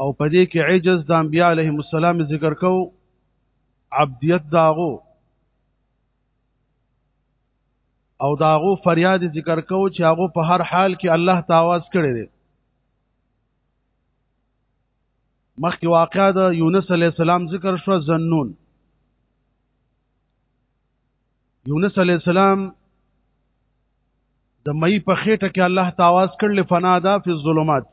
او په دې کې عجز د انبیاء علیهم السلام ذکر کو عبدیت داغو او داغو فریاد ذکر کو چې هغه په هر حال کې الله ته आवाज کړی دی مخکې واقعا د یونس علی السلام ذکر شو زنون یونس علی السلام د مئی په خېټه کې الله تعالی کړل فنادا فی الظلمات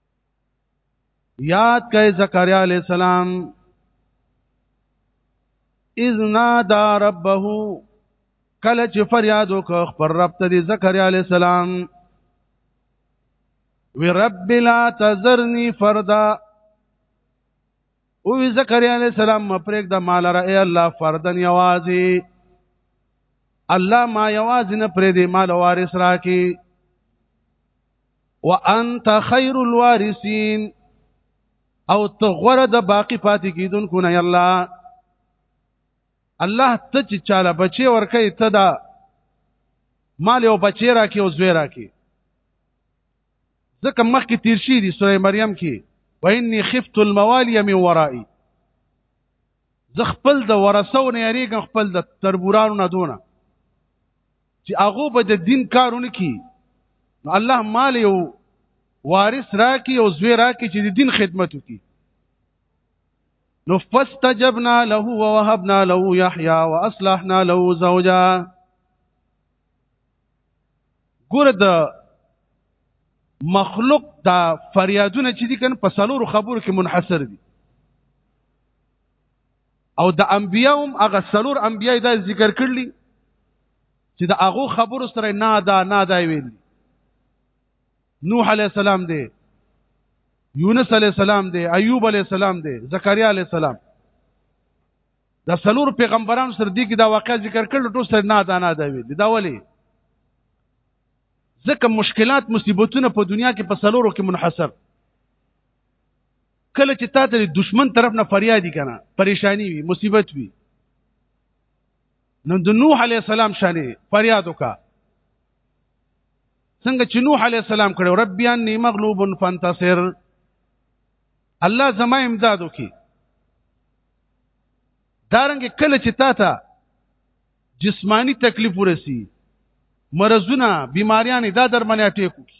یاد کئ زکریا علیہ السلام اذ نادا ربه کله چې فریاد وکړ خپل رب ته د زکریا علیہ السلام وی رب لا تذرنی فردا او زکریا علیہ السلام مپریک د مال را ای الله فردن یوازی الله ما یوازی نه پرې دی مال وارث راکی وانت خیر الوارثین او ته غره د باقی پاتې کیدونکو نه الله الله ته چې چاله بچي ورکې ته دا مال او بچي راکې او زوی راکې ځکه مخکې تیر شي دي سورې مریم کې واني خفت الموالي من ورائي زه خپل د ورثو نه یریږم خپل د تربورانو نه دونه چې هغه به د دین کارونه کی نو الله مال یو وارث راکی او زوی راکی چې د دین خدمت وکړي نو فاستجبنا له ووهبنا له يحيى واصلحنا له زوجا ګور د مخلوق دا فریادونه چې دي کنه په سلورو خبرو کې منحصر دي او د انبیا هم هغه څلور انبیا دا ذکر کړلی چې د هغه خبرو سره نه دا نه دا ویل نوح علی السلام دی یونس علی السلام دی ایوب علی السلام دی زکریا علی السلام دا څلور پیغمبران سره دی کې دا واقعا ذکر کړل ټول سره نه دا نه دا ویل دا ولی ځکه مشکلات مصیبتونه په دنیا کې په څلورو کې منحصر کله چې تا ته دشمن طرف نه فریادي کنه پریشانی وي مصیبت وي نو د نوح علی السلام شانه فریاد وکا څنګه چې نوح علی السلام کړو رب یان نی مغلوب فانتصر الله زما امداد وکي دارنګ کله چې تا ته جسمانی تکلیف ورسی مرزونه بیماریاں دا درمنه ټیکو کی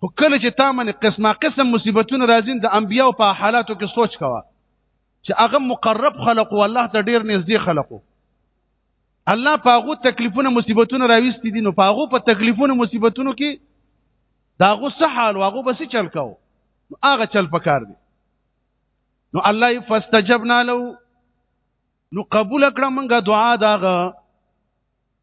خو کله چې تا باندې قسمه قسم مصیبتونه راځي د انبیو په حالاتو کې سوچ کوه چې هغه مقرب خلق او الله ته ډیر نږدې خلق الله په هغه تکلیفونه مصیبتونه راويستي دي نو په هغه په تکلیفونه مصیبتونو کې دا غو څه حال واغو بس چل کاو هغه چل پکار دي نو الله فاستجبنا له نو قبول کړه مونږه دعا داغه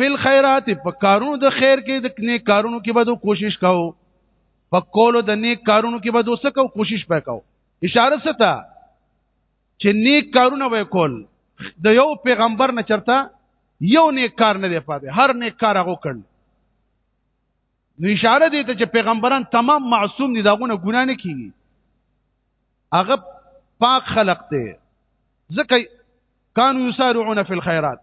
فل خیرات په کارونو د خیر کې د نیک کارونو کې به کوشش کاو په کولو د نیک کارونو کې به دوسه کو کوشش وکاو اشاره ستا چې نیک کارونه وکول د یو پیغمبر نه چرته یو نیک کار نه دی پاتې هر نیک کار هغه کړ نو اشاره دی ته چې پیغمبران تمام معصوم دي داغونه ګنا نه کیږي هغه پاک خلق دی ځکه کانو یسارعون فی الخيرات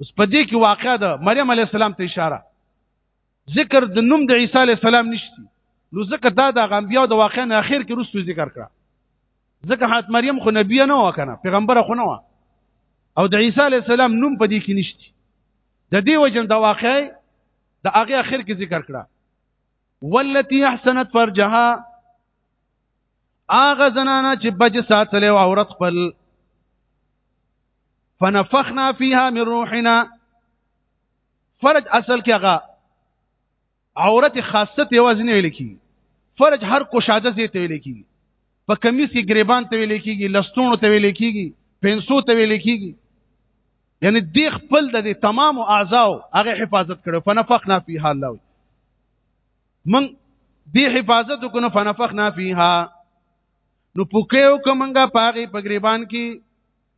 اوس په دې کې واقع ده مریم علی السلام ته اشاره ذکر د نوم د عیسی علی السلام نشتی نو ذکر دا د غنبیا د واقع نه اخر کې رسو ذکر کړه ځکه حضرت مریم خو نبی نه و کنه پیغمبر خو نه و او د عیسی علی السلام نوم په دې کې نشتی د دې وجه د واقع د هغه اخر کې ذکر کړه والتي احسنت فرجها اغه زنانه چې بج ساتلې او عورت خپل فنفخنا فيها من روحنا فرج اصل کې هغه عورت خاصه ته وزن ویل کی فرج هر کوشاده زی ته ویل کی په کمیس کې گریبان ته ویل کیږي لستونو ته ویل کیږي پنسو ته ویل کیږي یعنی دی خپل د تمام اعضاو هغه حفاظت کړو فنفخنا فيها الله من دی حفاظت وکړو فنفخنا فيها نو پوکیو کومنګه پاغي پګریبان کې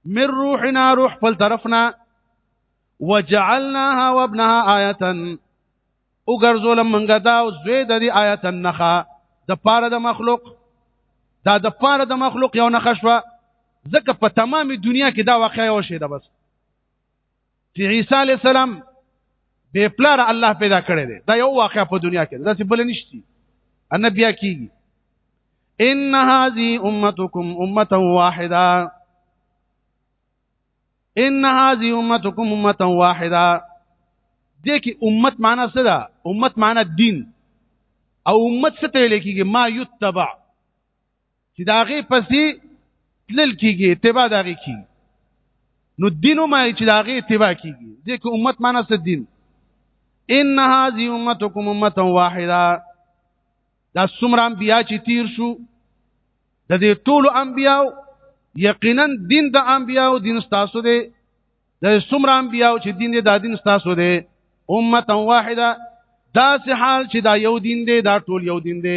من روحنا روح خپل طرفنا وجعلناها وابنها آیتا وګرځول منګه دا او زوی د دې آیت نخا د پاره د مخلوق دا د پاره د مخلوق یو نخښه ځکه په تمامه دنیا کې دا واقعي او شی ده بس چې عیسی علی السلام به پلار الله پیدا کړی دی دا یو واقع په دنیا کې دا څه بل نشتی ان بیا کیږي ان هذه امتکم امه واحده ان هذه امتکم امه واحده دې کې امت معنی څه ده امت معنی دین او امت څه ته لیکيږي ما یتبع چې دا غي پسې تلل کیږي اتباع دا غي کیږي نو دینو ما چې دا غي اتباع کیږي ځکه امت معنی څه دین ان هذه امتكم امه واحده دا څومره انبیا چې تیر شو د دې ټولو انبیاو یقینا دین د انبیاو دین تاسو دی د څومره انبیاو چې دین دی دا دین تاسو دی امه واحده دا سه حال چې دا یو دین دی دا ټول یو دین دی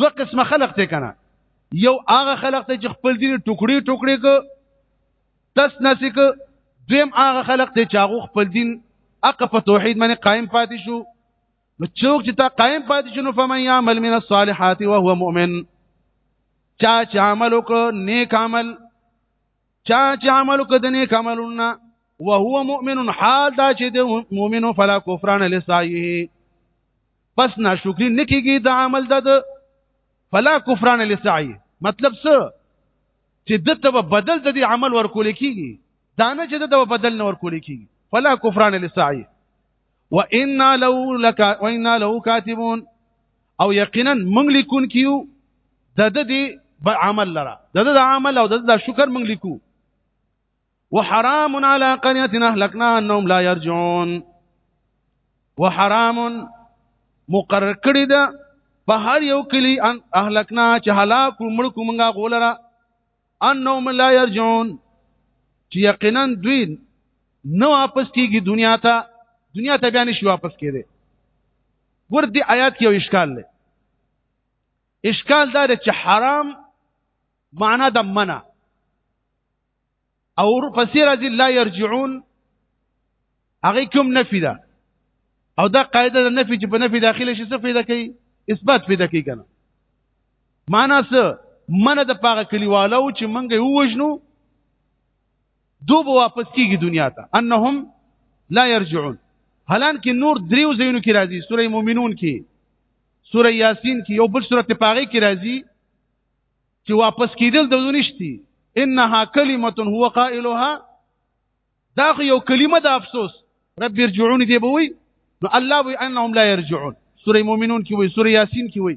دوه قسمه خلق ته کنه یو هغه خلق ته چې خپل دین ټوکړي ټوکړي ک تس نسی ک دویم هغه خلق ته چې هغه خپل دین اق په توحید باندې قائم پاتې شو نو څوک چې تا قائم پاتې شنو فمن يعمل من الصالحات وهو مؤمن چا چې عمل وک نیک عمل چا چې عمل وک د نیک عملونه وهو مؤمن حال دا چې د مؤمنو فلا کفران لسعيه پس ناشکری نکیږي د عمل د فلا کفران لسعی مطلب څه چې دته په بدل د دې عمل ورکول کیږي دا نه چې دته په بدل نه ورکول کیږي فلا کفران لسعی وانا لو لك وانا لو كاتبون او یقینا موږ لیکون کیو د دې عمل لره د دې عمل او د شکر موږ لیکو وحرام على قريه اهلكنا انهم لا يرجعون وحرام مقرر کړی ده په هر یو کلی ان اهلکنا چې هلاک مړ کومنګا غولره انهم لا يرجعون چې یقینا دوی نو واپس کیږي دنیا ته دنیا ته بیا نشي واپس کېده ور دي آیات کې یو اشکال لري اشکال دا چې حرام معنا د منع او پسې راځي لا يرجعون هغه کوم نفي ده او دا قاعده د نفي چې په نفي داخله شي څه پیدا کوي اثبات پیدا کوي کنه معنا څه من د پاغه کلیوالو چې منګه یو وجنو دوب واپس کیږي دنیا ته انهم لا يرجعون حالان کې نور دریو زینو کې راځي سوره مومنون کې سوره یاسین کې یو بل سوره پاغه کې راځي چې واپس کیدل د نشتی انها کلمه هو قائلها دا خو یو کلمه د افسوس رب ارجعون دی به وي نو الله وي انهم لا يرجعون سوره مؤمنون کې وي سوره یاسین کې وي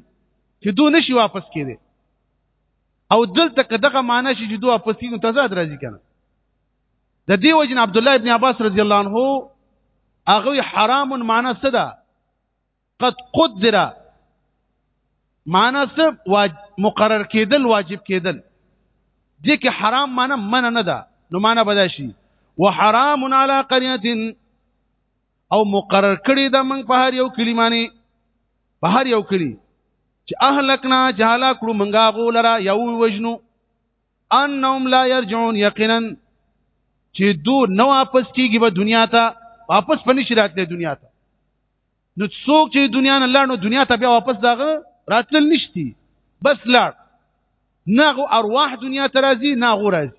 چې دوی نشي واپس کېدي او دلته که دغه معنی شي چې دوی واپس کېږي تضاد راځي کنه د دې وجه عبد الله ابن عباس رضی الله عنه هغه حرام معنی څه ده قد قدر معنا څه واج... مقرر کېدل واجب کېدل دې کې حرام معنا من نه ده نو معنا بدا شي وحرام علی قريه او مقرر کړی دا موږ په هر یو کلی معنی په هر یو کلی چې اهلکنا جهالا کړو منګا غولرا یو وجنو انهم لا يرجعون یقینا چې دو نو واپس کیږي په دنیا ته واپس پني شرات له دنیا ته نو څوک چې دنیا نه لاړ نو دنیا ته بیا واپس داغه راتلل نشتی بس لاړ ناغو ارواح دنیا ته راځي ناغو راځي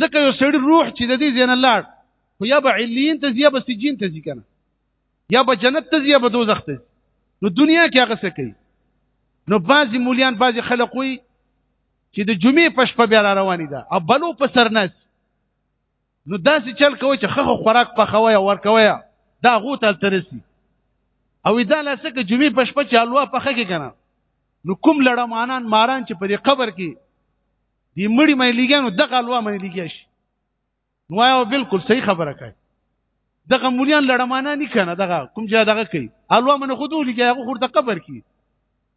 ځکه یو سړی روح چې د دې ځای نه لاړ خو یا به علیین ته ځي یا به سجین ته ځي که نه یا به جنت ته ځي یا به دوزخ ته ځي نو دنیا کې هغه څه کوي نو بعضې مولیان بعضې خلق وي چې د جمعې په شپه بیا را روانې ده او بلو په سر ناست نو داسې چل کوي چې خخ خوراک پخوي او ورکوي دا غو تل ترسي او دا لاسکه جمعې په شپه چې الوا پخه کې کنه نو کوم لړه مانان ماران چې په دې قبر کې دی مړی مې لګانو دغه الوا مې لګیا شي نو یو بالکل صحیح خبره کوي دغه مولیان لړمانه نه کنه دغه کوم ځای دغه کوي الوا من خودو لګي هغه خورته قبر کی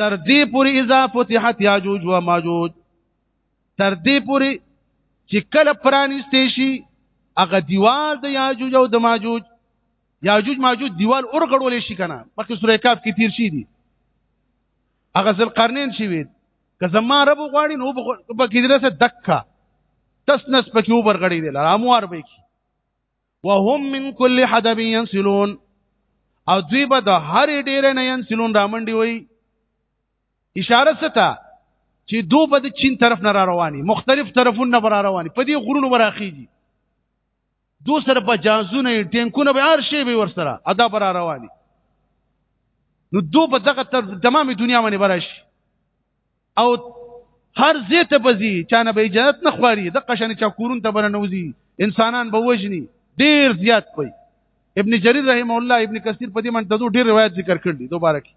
تر دې پورې اذا فتحت یاجوج و ماجوج تر دې پورې چې کله پرانیستې شي هغه دیوال د یاجوج او د ماجوج یاجوج ماجوج دیوال اور غړول شي کنه مخکې سورې کاف کې تیر شي دي هغه ذل قرنین شي وي که زما رب غواړي نو په کې درسه دکا تسنس پکې وبرغړي دي لاموار به کی وهم من كل حدب ينسلون او دوی به د هر ډیر نه ينسلون رامنډي وي اشاره ستا چې دو په د چین طرف نه را رواني مختلف طرفونه را رواني په دې غرونو وراخيږي دو سره په جازونه ټینکونه به هر شی به ورسره ادا را رواني نو دو په دغه تمامه دنیا باندې براشي او هر زی ته بزي چانه به اجازه نه خواري د قشن چا کورون ته بنه نوزي انسانان به وجني ډیر زیات وي ابن جرير رحم الله ابن کثیر په دې من تدو ډیر روایت ذکر کړل دي دوباره کی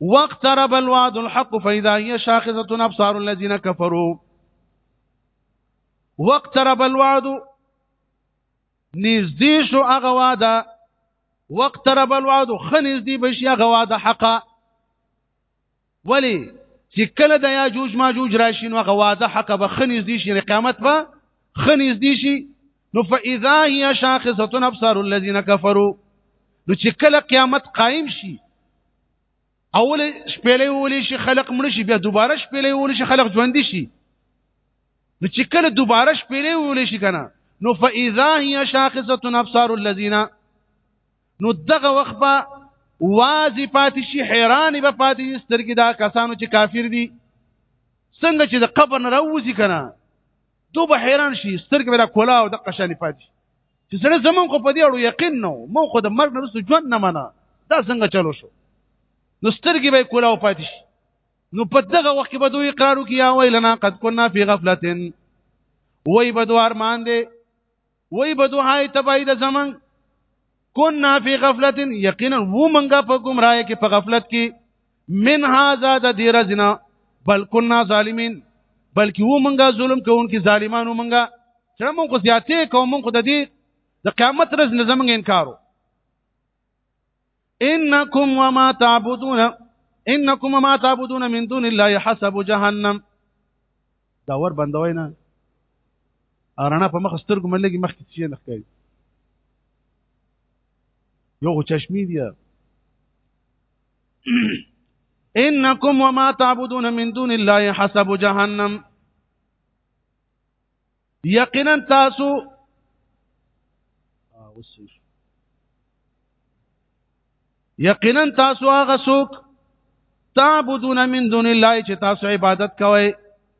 واقترب الوعد الحق فاذا هي شاخصه ابصار الذين كفروا واقترب الوعد نږدې شو هغه وعده واقترب الوعد خنږدې بشي هغه وعده حقه ولی چې کله د یاجوج ماجوج راشي نو هغه واده حق به خنیز دي شي قیامت به خنیز دي شي نو فاذا هي شاخصه ابصار الذين كفروا نو چې کله قیامت قائم شي اول شپېلې ولې شي خلق مړ شي بیا دوباره شپېلې ولې شي خلق ژوند شي نو چې کله دوباره شپېلې ولې شي کنه نو فاذا هي شاخصه ابصار الذين نو دغه وخت به وازی پاتې شي حیران به پاتې شي سترګې دا کسانو چې کافر دي څنګه چې د قبر نه راوځي کنه تو به حیران شي سترګې به دا کولا او د قشانی پاتې شي چې سره زمون خو په دې اړو یقین نو مو خو د مرګ نه رسو ژوند نه منه دا څنګه چلو شو نو سترګې به کولا او پاتې شي نو په دغه وخت کې به دوی اقرار وکیا ویلنا قد كنا فی غفلتن وای بدوار مان دي وای په دوهای تبای د زمن كنا في غفلت یقینا و منګه په گمراهی کې په غفلت کې من هاذا د دې رزنا بل كنا ظالمين بلکې و منګه ظلم کوونکي ظالمانو منګه چې موږ خو زیاتې کوو موږ خو د دې د قیامت ورځ نه زمونږ انکارو انکم وما تعبدون انکم وما تعبدون من دون الله حسب جهنم دا ور بندوي نه ارانا په مخ سترګو ملګي مخ کې شي نه کوي یو چشمی دی انکم وما تعبدون من دون الله حسب جهنم یقینا تاسو یقینا تاسو هغه څوک تعبدون من دون الله چې تاسو عبادت کوئ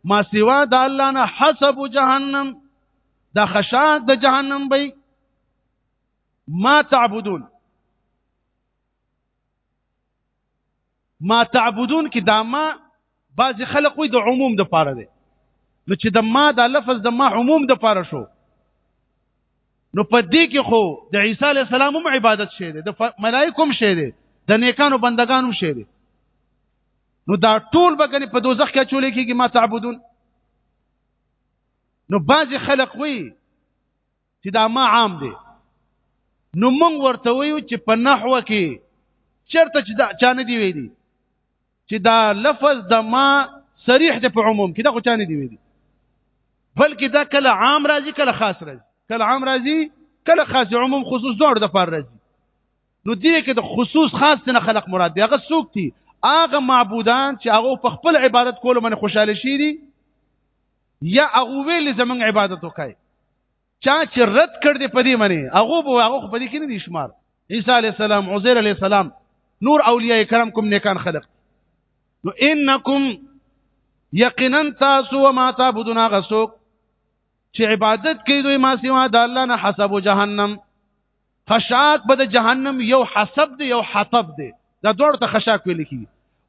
ما سوا د الله نه حسب جهنم د خشاع د جهنم به ما تعبدون ما تعبدون کې دا ما بعض خلق وي د عموم د پاره دی نو چې د ما دا لفظ د ما عموم د پاره شو نو په دې کې خو د عیسی علی السلام هم عبادت شه دي د ملائکه هم شه دي د نیکانو بندگانو هم شه دي نو دا ټول به کني په دوزخ کې چولې کېږي ما تعبدون نو بعض خلق وي چې دا ما عام دی نو موږ ورته ویو چې په نحوه کې چرته چې دا چانه دی ویلي چې دا لفظ د ما صریح دی په عموم کې دا خو چانه دی ویلي بلکې دا کله عام راځي کله خاص راځي کله عام راځي کله خاص عموم خصوص دور د پر راځي نو دې کې د خصوص خاص نه خلق مراد دی هغه څوک دي هغه معبودان چې هغه په خپل عبادت کولو باندې خوشاله شي دي یا هغه ویل زمنګ عبادت وکای چا چې رد کړ دې پدې منی هغه بو هغه پدې کې نه دي شمار عیسی علی السلام عزیر علی السلام نور اولیاء کرام کوم نیکان خلق نو انکم یقینا تاسو و ما تعبدون غسوک چې عبادت کوي دوی ما سوا د الله نه حسب جهنم خشاک به د جهنم یو حسب دی یو حطب دی دا دوړ ته خشاک ویل کی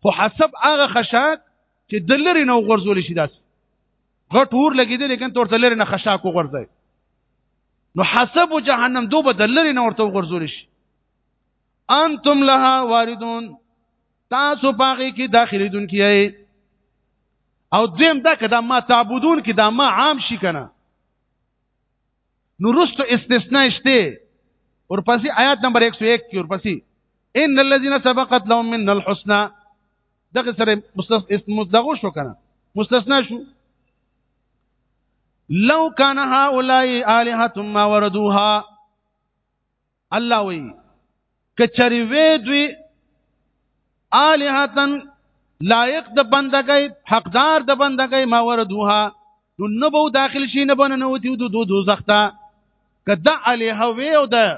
خو حسب هغه خشاک چې د لری نه وغورځول شي داس غټ اور لګیدل لیکن تور د لری نه خشاک وغورځي نو حسب جهنم دو به د لری نه ورته وغورځول شي انتم لها واردون تاسو پاغي کې داخلي دن کیای او دیم دا کدا ما تعبدون کې دا ما عام شي کنه نو رستو استثناء شته ورپسې آیات نمبر 101 کې ورپسې ان الذين سبقت لهم من الحسنى دغه سره مستثنا دغه شو کنه مستثنا شو لو کان هؤلاء الہات ما وردوها الله وی کچری وی دوی الہاتن لایق د بندګۍ حقدار د بندګۍ ما وردوها نو نه به داخل شي نه بنه نوتی دو دو دوزخ ته کدا علی هوی او د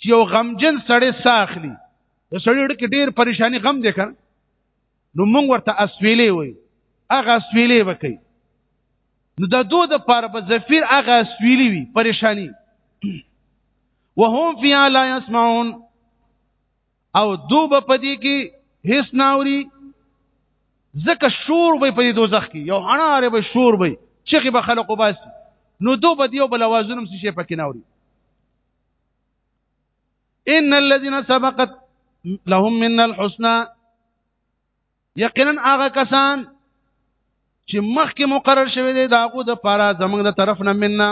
چې یو غمجن سړی ساخلی د سړی ډېر ډېر پریشانی غم دی کنه نو موږ ورته اسویلې وای هغه اسویلې وکي نو د دوه د پاره به زفیر هغه اسویلې وي پریشانی وهم فی لا یسمعون او دو به پدې کې هیڅ ناوري زکه شور به په دوزخ کې یو اناره به شور به چې به خلقو باسي نو دو به دیو بل وازونم څه شي پکې ناوري ان الذين سبقت لهم من الحسنى یقینا هغه کسان چې مخکې مقرر شوی دی داغو د پاره زمنګ د طرف نه مننا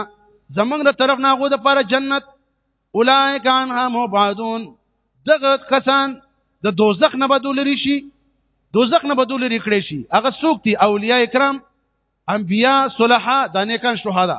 زمنګ د طرف نه هغه د پاره جنت اولئک عنها مبعدون دغه کسان د دوزخ نه بدول لري شي دوزخ نه بدول لري کړی شي هغه څوک دي اولیاء کرام انبیاء صلحا د نیکان شهدا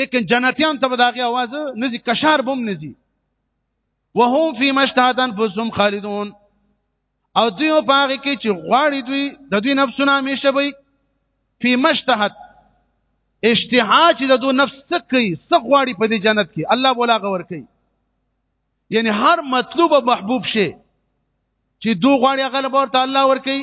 لیکن جنتیان ته به داغه आवाज نزي کشار بم نزي وهم فی مشتاتن فسم خالدون او دوی په هغه کې چې غواړي دوی د دوی نفسونه همیشه وي فی مشتهت اشتها چې د دوی نفس څه کوي څه غواړي په دې جنت کې الله بولا غور کوي یعنی هر مطلوب محبوب شي چې دوی غواړي هغه ورته الله ور کوي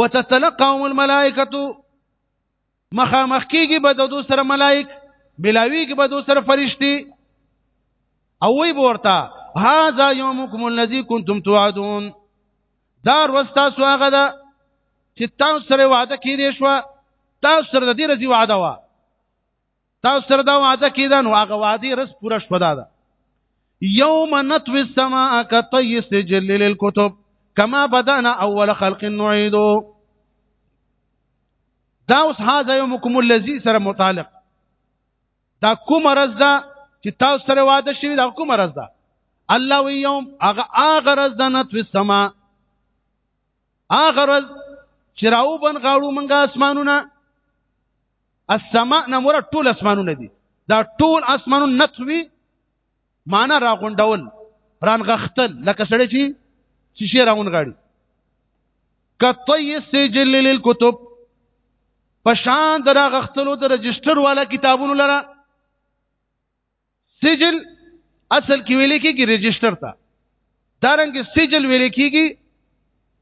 وتتلقاهم الملائکه مخامخ کیږي به د دوه سره ملائک ملاوي کې به دوه سره فرشتي او وی ورته هاذا یومکم الذی کنتم توعدون دار وستا سو هغه ده چې تاسو سره وعده کړی شو تاسو سره د دې رضی وعده وا تاسو سره دا وعده کیده نو هغه وعده رس پوره شوه دا ده یوم نطوی السماء کطی سجل للکتب کما بدانا اول خلق نعیدو دا اوس هاذا یومکم الذی سره متعلق دا کوم رز دا چې تاسو سره وعده شوی دا کوم رز دا الله وی یوم هغه هغه رز د نطوی السماء هغه رز چې راو بن غاړو منګه اسمانونه السماء نه مور ټول اسمانونه دي دا ټول اسمانونه نطوي معنا راغونډول رانغختل لکه سړی چې چې شي راونغاړي کطی سجل للکتب پشان درا غختلو د رجستر والا کتابونو لره سجل اصل کې ویل کېږي رجستر ته دارنګ سجل ویل کېږي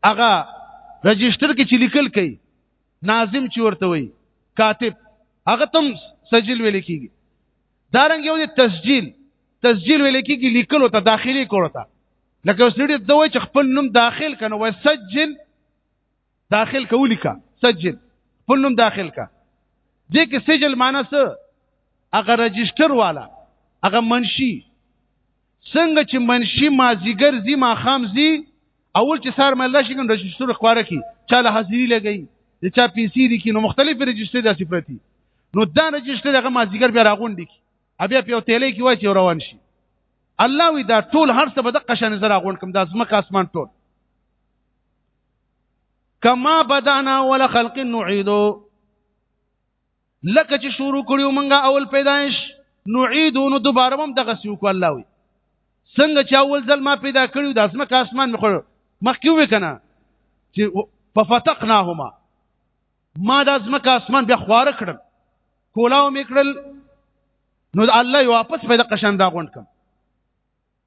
هغه رجستر کې چې لیکل کوي ناظم چې ورته وي کاتب هغه تم سجل ویل کېږي دارنګ یو تسجیل تسجیل ویل کېږي لیکلو ته داخلي کولو ته لکه اوس نړۍ دوی چې خپل نوم داخل کنه وسجل داخل کا ولیکا سجل خپل نوم داخل کا دې کې سجل معنی څه هغه رجستر والا هغه منشي څنګه چې منشي مازیګر زی ما خام زی اول چې سار مله شي کوم رجستر خواره کی چاله حاضری لګی د چا پیسې دي کې نو مختلف رجستر داسې پرتی نو دا رجستر هغه مازیګر بیا راغونډي کی بیا په تیلې کې وای چې روان شي الله وی دا ټول هر څه به د قشن زرا غونډ کوم د ازمکه اسمان ټول کما بدانا اول خلق نعيدو لکه چې شروع کړیو مونږه اول پیدائش نعيدو نو دوباره هم دغه سیو کو الله وي څنګه چې اول ځل ما پیدا کړیو د اسمه کا اسمان مخ مخکې وې کنه چې ففتقناهما ما د اسمه کا اسمان بیا خوار کړل کولاو میکړل نو الله واپس پیدا قشان دا غونډ کم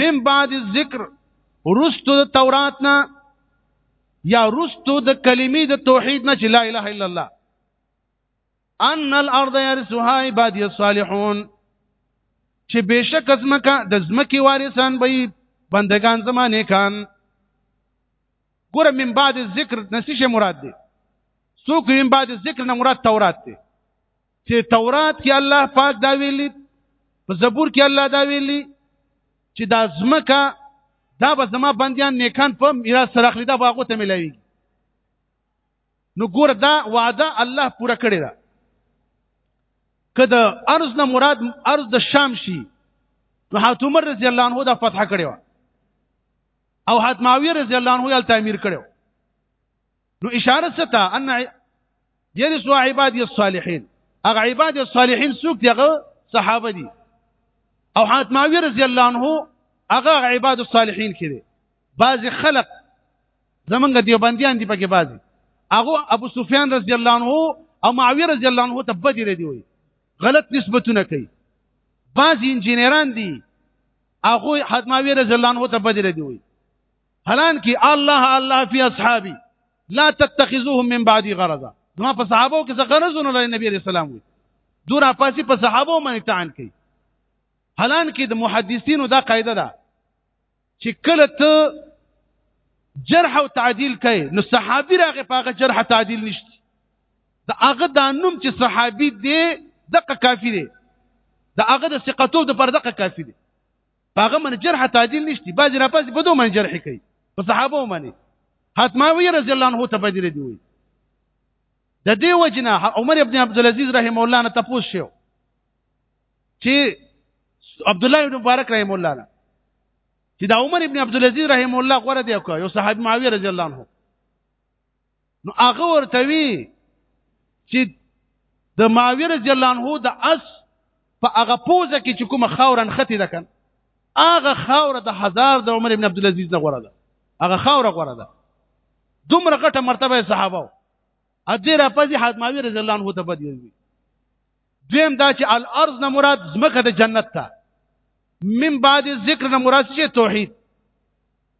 من بعد الذکر رستو د تورات نه یا رستو د کلمې د توحید نه چې لا اله الا الله ان الارض يرثها عبادي الصالحون چې بشک زمکه د زمکه وارثان به بندگان زمانه کان ګوره من بعد ذکر نسیشه مراد دی څوک من بعد ذکر نه مراد تورات دی چې تورات کې الله پاک دا ویلي په زبور کې الله دا ویلي چې دا زمکه دا به زما بندیان نیکان په میراث سره اخلي دا باغو ته ملوي نو ګور دا وعده الله پوره کړی دا کله ارز نه مراد ارز د شام شي نو حضرت عمر رضی الله عنه دا فتح کړی او حضرت معاویه رضی الله عنه یې تعمیر کړو نو اشاره ستا ان يرث عباد الصالحين هغه عباد الصالحين څوک دي هغه صحابه دي او حضرت معاويه رضی الله عنه هغه عباد الصالحين کړي بعض خلق زمونږ دیوبندیان دي پکې بعضي هغه ابو سفیان رضی الله عنه او معاویه رضی الله عنه ته بدی ردی وي غلط نسبتونه کوي بعض انجینران دي هغه حضرت معاویه رضی الله عنه ته بدی ردی وي حالان کې الله الله فی اصحابي لا تتخذوهم من بعدي غرضا ما په صحابو کې څه غرض نه لري نبی رسول الله دور اپاسی په صحابو باندې تعان کوي حالان کې د محدثینو دا قاعده ده چې کله ته جرح او تعدیل کوي نو صحابي راغی په هغه جرح تعدیل نشته دا هغه د نوم چې صحابي دی دغه کافی دی دا هغه د ثقتو د پر دغه کافی دی هغه من جرح تعدیل نشتی باز را پس په دوه من جرح کوي په صحابه باندې حتما وی رضی الله عنه ته بدل دی وی د دې وجنه عمر ابن عبد العزيز رحم الله نه تاسو شو چې عبد الله ابن مبارک رحم الله نه چې دا عمر ابن عبد العزيز رحم الله غره دی کو یو صحابي معاويه رضی الله عنه نو هغه ورته وی چې د معاویه رضی الله عنه د اس په هغه پوزه کې چې کومه خاورن ختی ده کن هغه خاور د هزار د عمر ابن عبد العزيز نه غوړه ده هغه خاور غوړه ده دومره غټه مرتبه صحابه او ادي را پځي حضرت معاویه رضی الله عنه ته بدیږي دویم دا چې الارض نه مراد زمکه د جنت ته من بعد ذکر نه مراد چې توحید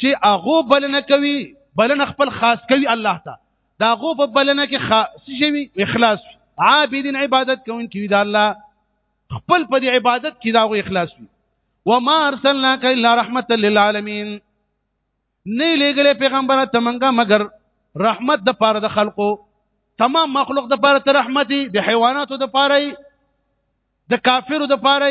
چې هغه بلنه کوي بلنه خپل خاص کوي الله ته دا هغه په بلنه کې خاص شي اخلاص عابدین عبادت کوونکي وي دا الله خپل په دې عبادت کې دا هغه اخلاص وي وما ارسلناک الا رحمتا للعالمین نه لګلې پیغمبره تمنګه مگر رحمت د پاره د خلقو تمام مخلوق د پاره ته رحمتي د حیواناتو د پاره د کافرو د پاره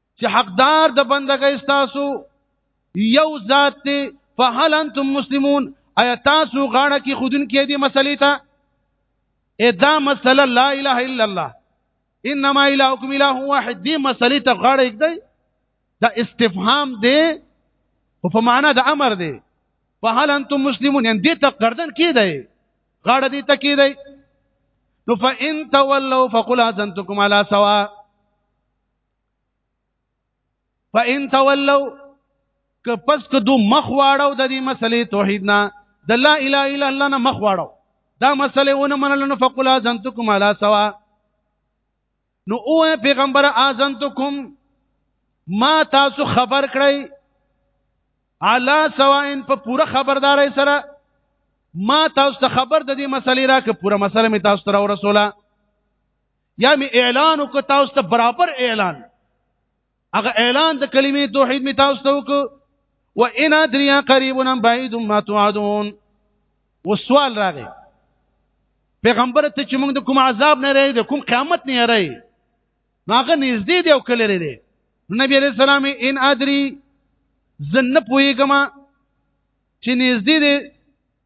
چې حقدار د بندګۍ تاسو یو ذات دی فهل انتم مسلمون ایا تاسو غاړه کې خودن کې دي مسلې ته ادا مسله لا اله الا الله انما الهکم اله واحد دي مسلې ته غاړه کې دی دا استفهام دی او په معنا د امر دی فهل انتم مسلمون یعنی دې ته قردن کې دی غاړه دې ته کې دی نو فان تولوا فقل اذنتكم على سواء فإن تولوا که پس که دو مخ واړو د دې مسلې توحید نه د لا اله الا الله نه مخ واړو دا مسلې ونه منل نه فقل اذنتکم علی سوا نو او پیغمبر اذنتکم ما تاسو خبر کړی علی سوا ان په پوره خبرداري سره ما تاسو ته خبر د دې مسلې را که پوره مسله می تاسو ته ورسوله یا می اعلان وک تاسو ته برابر اعلان هغه اعلان د کلمې توحید می تاسو ته وک و ان ادریا قریبنا بعید ما توعدون وسوال راغی پیغمبر ته چې موږ د کوم عذاب نه لري د کوم قیامت نه لري هغه نږدې دی او کله لري نبی علیہ السلام ان ادری زنه پویګما چې نږدې دی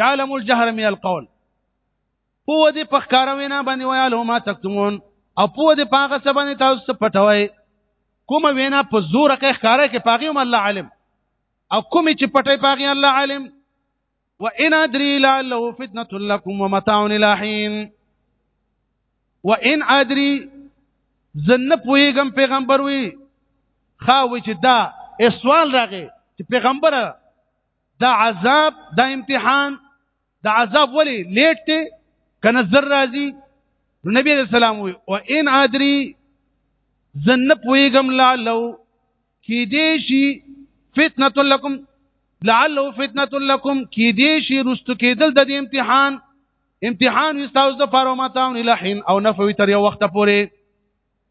یعلم الجهر من القول پوه دې په ښکاره وینا باندې ویالو ما تکتمون او پوه دې په هغه څه باندې تاسو څه پټوي کومه وینا په زور کې ښکاره کې پاغي هم الله عالم او کومې چې پټي پاغي الله عالم وان ادري لعله فتنه لكم ومتاع الى حين وان ادري زنه پويګم پیغمبر وي خاوي چې دا سوال راغی چې پیغمبره دا عذاب دا امتحان دا عذاب ولی لیټ ته کنه زر راځي نبی علیہ السلام وی او ان ادري زن پویګم لا لو کی دی شي فتنه لکم لعله فتنه لکم کی دی شي رستو کېدل د امتحان امتحان وستاوس د فارماتاون الہین او نفوی تر یو وخت پورې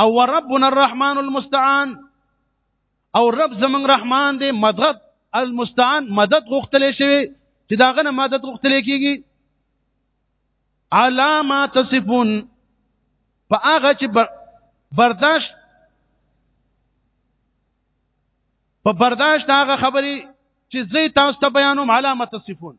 او وربنا الرحمن المستعان او رب زمون رحمان دی مدد المستعان مدد غوښتل شوی چې دا غنه مدد غوښتل کیږي علامه تصفون په هغه چې برداشت په برداشت هغه خبري چې زه تاسو ته بیانوم علامه تصفون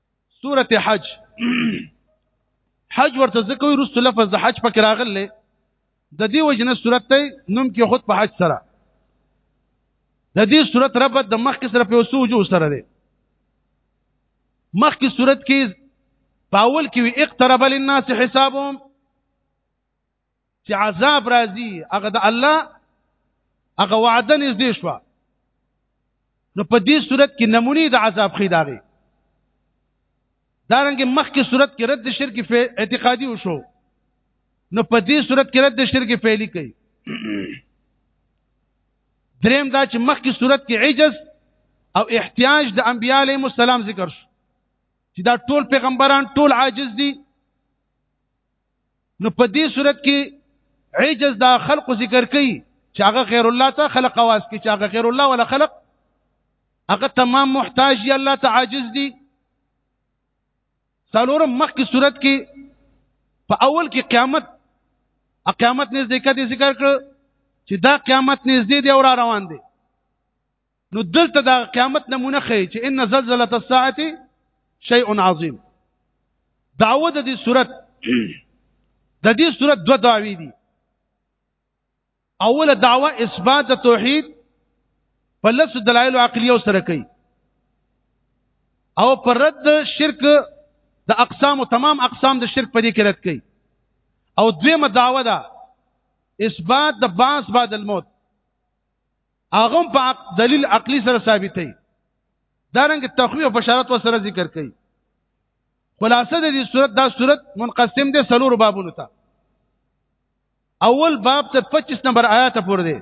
سورته حج حج ورته ځکه وي رسو لفظ د حج پکې راغلی د دې وجنه صورت ته نوم کې خود په حج سره د دې صورت ربط د مخ کې سره په وسو وجو سره دی مخ کې صورت کې باول کې اقترب للناس حسابهم چې عذاب راځي هغه د الله هغه وعده نږدې شو نو په دې صورت کې نمونی د عذاب خې داغي دارنګ مخکې صورت کې رد شرک اعتقادي وشو نو په دې صورت کې رد شرک فعلی کوي دریم دا چې مخکې صورت کې عجز او احتیاج د انبیاء علیهم السلام ذکر شو چې دا ټول پیغمبران ټول عاجز دي نو په دې صورت کې عجز دا خلق ذکر کوي چې هغه غیر الله ته خلق واس کې چې هغه غیر الله ولا خلق هغه تمام محتاج دی الله ته عاجز دی څلورم مخکې صورت کې په اول کې قیامت قیامت نزدې کده ذکر کړ چې دا قیامت نزدې دی او را روان دی نو دلته د قیامت نمونه ښیي چې ان زلزله الساعه شیء عظیم داوه د دې صورت د دې صورت دوه دعوی دي اوله دعوه اثبات د توحید په لس دلایل عقلیه سره کوي او پر رد شرک د اقسام او تمام اقسام د شرک په دې کې رد کوي او دویمه دعوه ده اثبات د باس بعد الموت هغه په دلیل عقلی سره ثابتې دا رنګ تخویف او بشارت سره ذکر کړي خلاصه د دې صورت دا صورت منقسم دي سلور بابونو ته اول باب تر 25 نمبر آیات پورې دی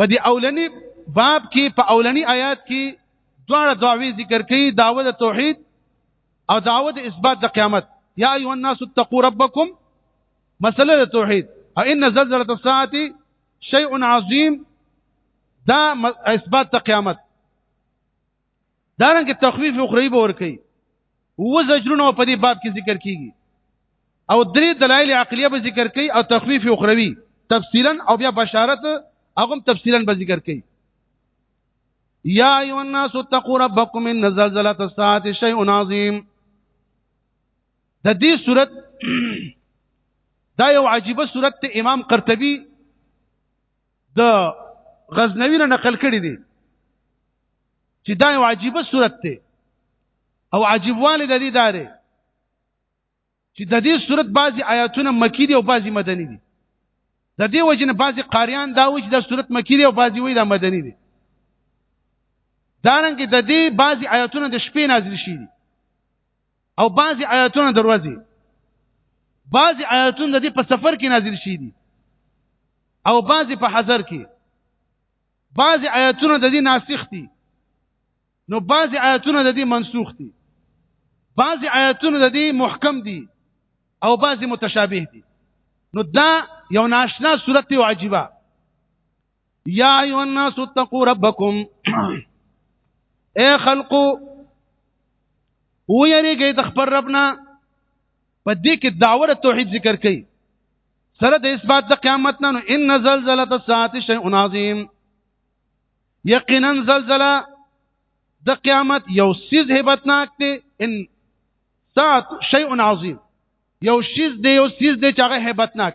په دې اولنی باب کې په اولنی آیات کې دواړه دعوی ذکر کړي دعوت توحید او دعوت اثبات د قیامت یا ایها الناس اتقوا ربکم مسله توحید او ان زلزله الساعه شیء عظیم دا اثبات ته قیامت دارنګه تخفیف اخروی به ورکي و زجرونه په دې باب کې ذکر کیږي او درې دلایل عقلیه به ذکر کوي او تخفیف اخروی تفصیلا او بیا بشارت هغه تفصیلا به ذکر کوي یا ایو الناس اتقوا ربکم ان زلزلۃ الساعه شیء عظیم د دې صورت دا یو عجیبه صورت ته امام قرطبي د غزنوی نه نقل کړی دی چې دا یو عجیبه صورت ته او عجیبواله د دې داره چې د دې صورت بعضي آیاتونه مکی دي او بعضي مدني دي د دې وجه نه بعضي قاریان دا وایي چې د صورت مکی دي او بعضي وایي دا مدني دي دارنګه د دې بعضي آیاتونه د شپې نازل شي دي او بعضی آیاتونه دروازي بعضی آیاتونه د دې په سفر کې نازل شي دي او بعضی په حضر کې بعضی آیاتونه د دې ناسخ دي نو بعضی آیاتونه د دې منسوخ دي بعضی آیاتونه د دې محکم دي او بعضی متشابه دي نو دا یو ناشنا صورت او عجيبه یا ایو الناس اتقوا ربکم اے خلقو ویریږئ د خپل ربنا په دې کې داوره توحید ذکر کړي سره د اثبات د قیامت نه نو ان زلزله الساعه شیء عظیم یقینا زلزله د قیامت یو سیز هیبتناک دی ان ساعت شیء عظیم یو سیز دی یو سیز دی چې هغه هیبتناک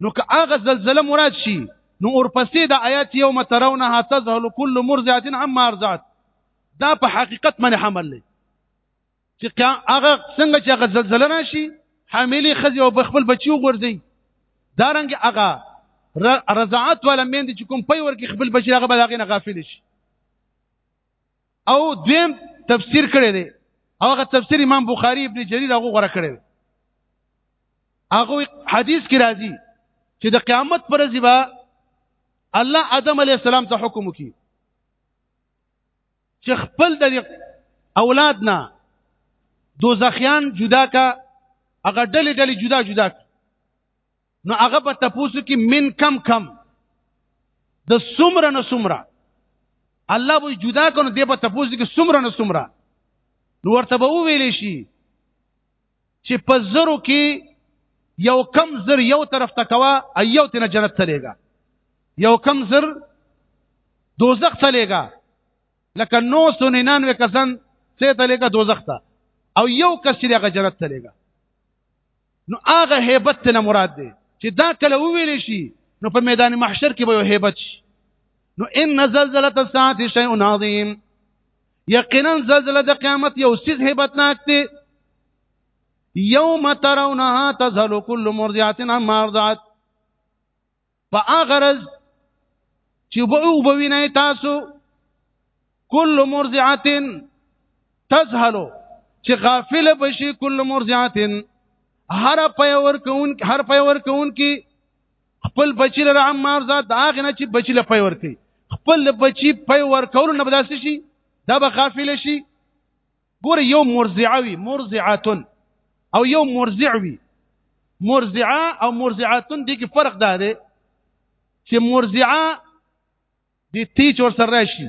نو که هغه زلزله مراد شي نو اورپسې د آیات یوم ترونها تذهل كل مرضعه عما ارضعت دا په حقیقت باندې حمل لري چې هغه څنګه چې هغه زلزله راشي حاملې خځې او بخبل بچي وګرځي دا رنګ هغه رضاعت ولا مين چې کوم پي ورکی خپل بچي هغه بلاغې نه غافل شي او دویم تفسیر کړی دی هغه تفسیر امام بخاری ابن جریر هغه غره کړی دی هغه حدیث کې راځي چې د قیامت پر ورځ به الله آدم علی السلام ته حکم وکړي چې خپل د اولاد نه دوزخیان جدا کا هغه ډلې ډلې جدا جدا نو هغه په تاسو کې من کم کم د سمره نه سمره الله به جدا کړي دی په تاسو کې سمره نه سمره نو ورته به ویل شي چې په زرو کې یو کم زر یو طرف ته کوا ایو تنه جنت ته لګا یو کم زر دوزخ ته لګا لکه 999 کسان ته ته لګا دوزخ ته او یو کس چې هغه جنت ته لګا نو هغه هیبت نه مراد دی چې دا کله وویل شي نو په میدان محشر کې به یو هیبت شي نو ان زلزله الساعه شیء عظیم یقینا زلزله د قیامت یو سیز هیبتناک دی یوم ترونها تذهل كل مرضعه عما ارضعت په هغه ورځ چې وو بوینه تاسو کل مرضعتن تزهلو چې غافل بشي کل مرضعتن هر پیور کون هر پیور کون کې خپل بچی لره عمار ذات دا غنه چې بچی له پیور کوي خپل بچی پیور کول نه بداسي شي دا به غافل شي ګوره یو مرزعه وي مرزعه او یو مرزع وي مرزعه او مرزعاتن دي کې فرق دا دی چې مرزعه د تیچ ور سره راشي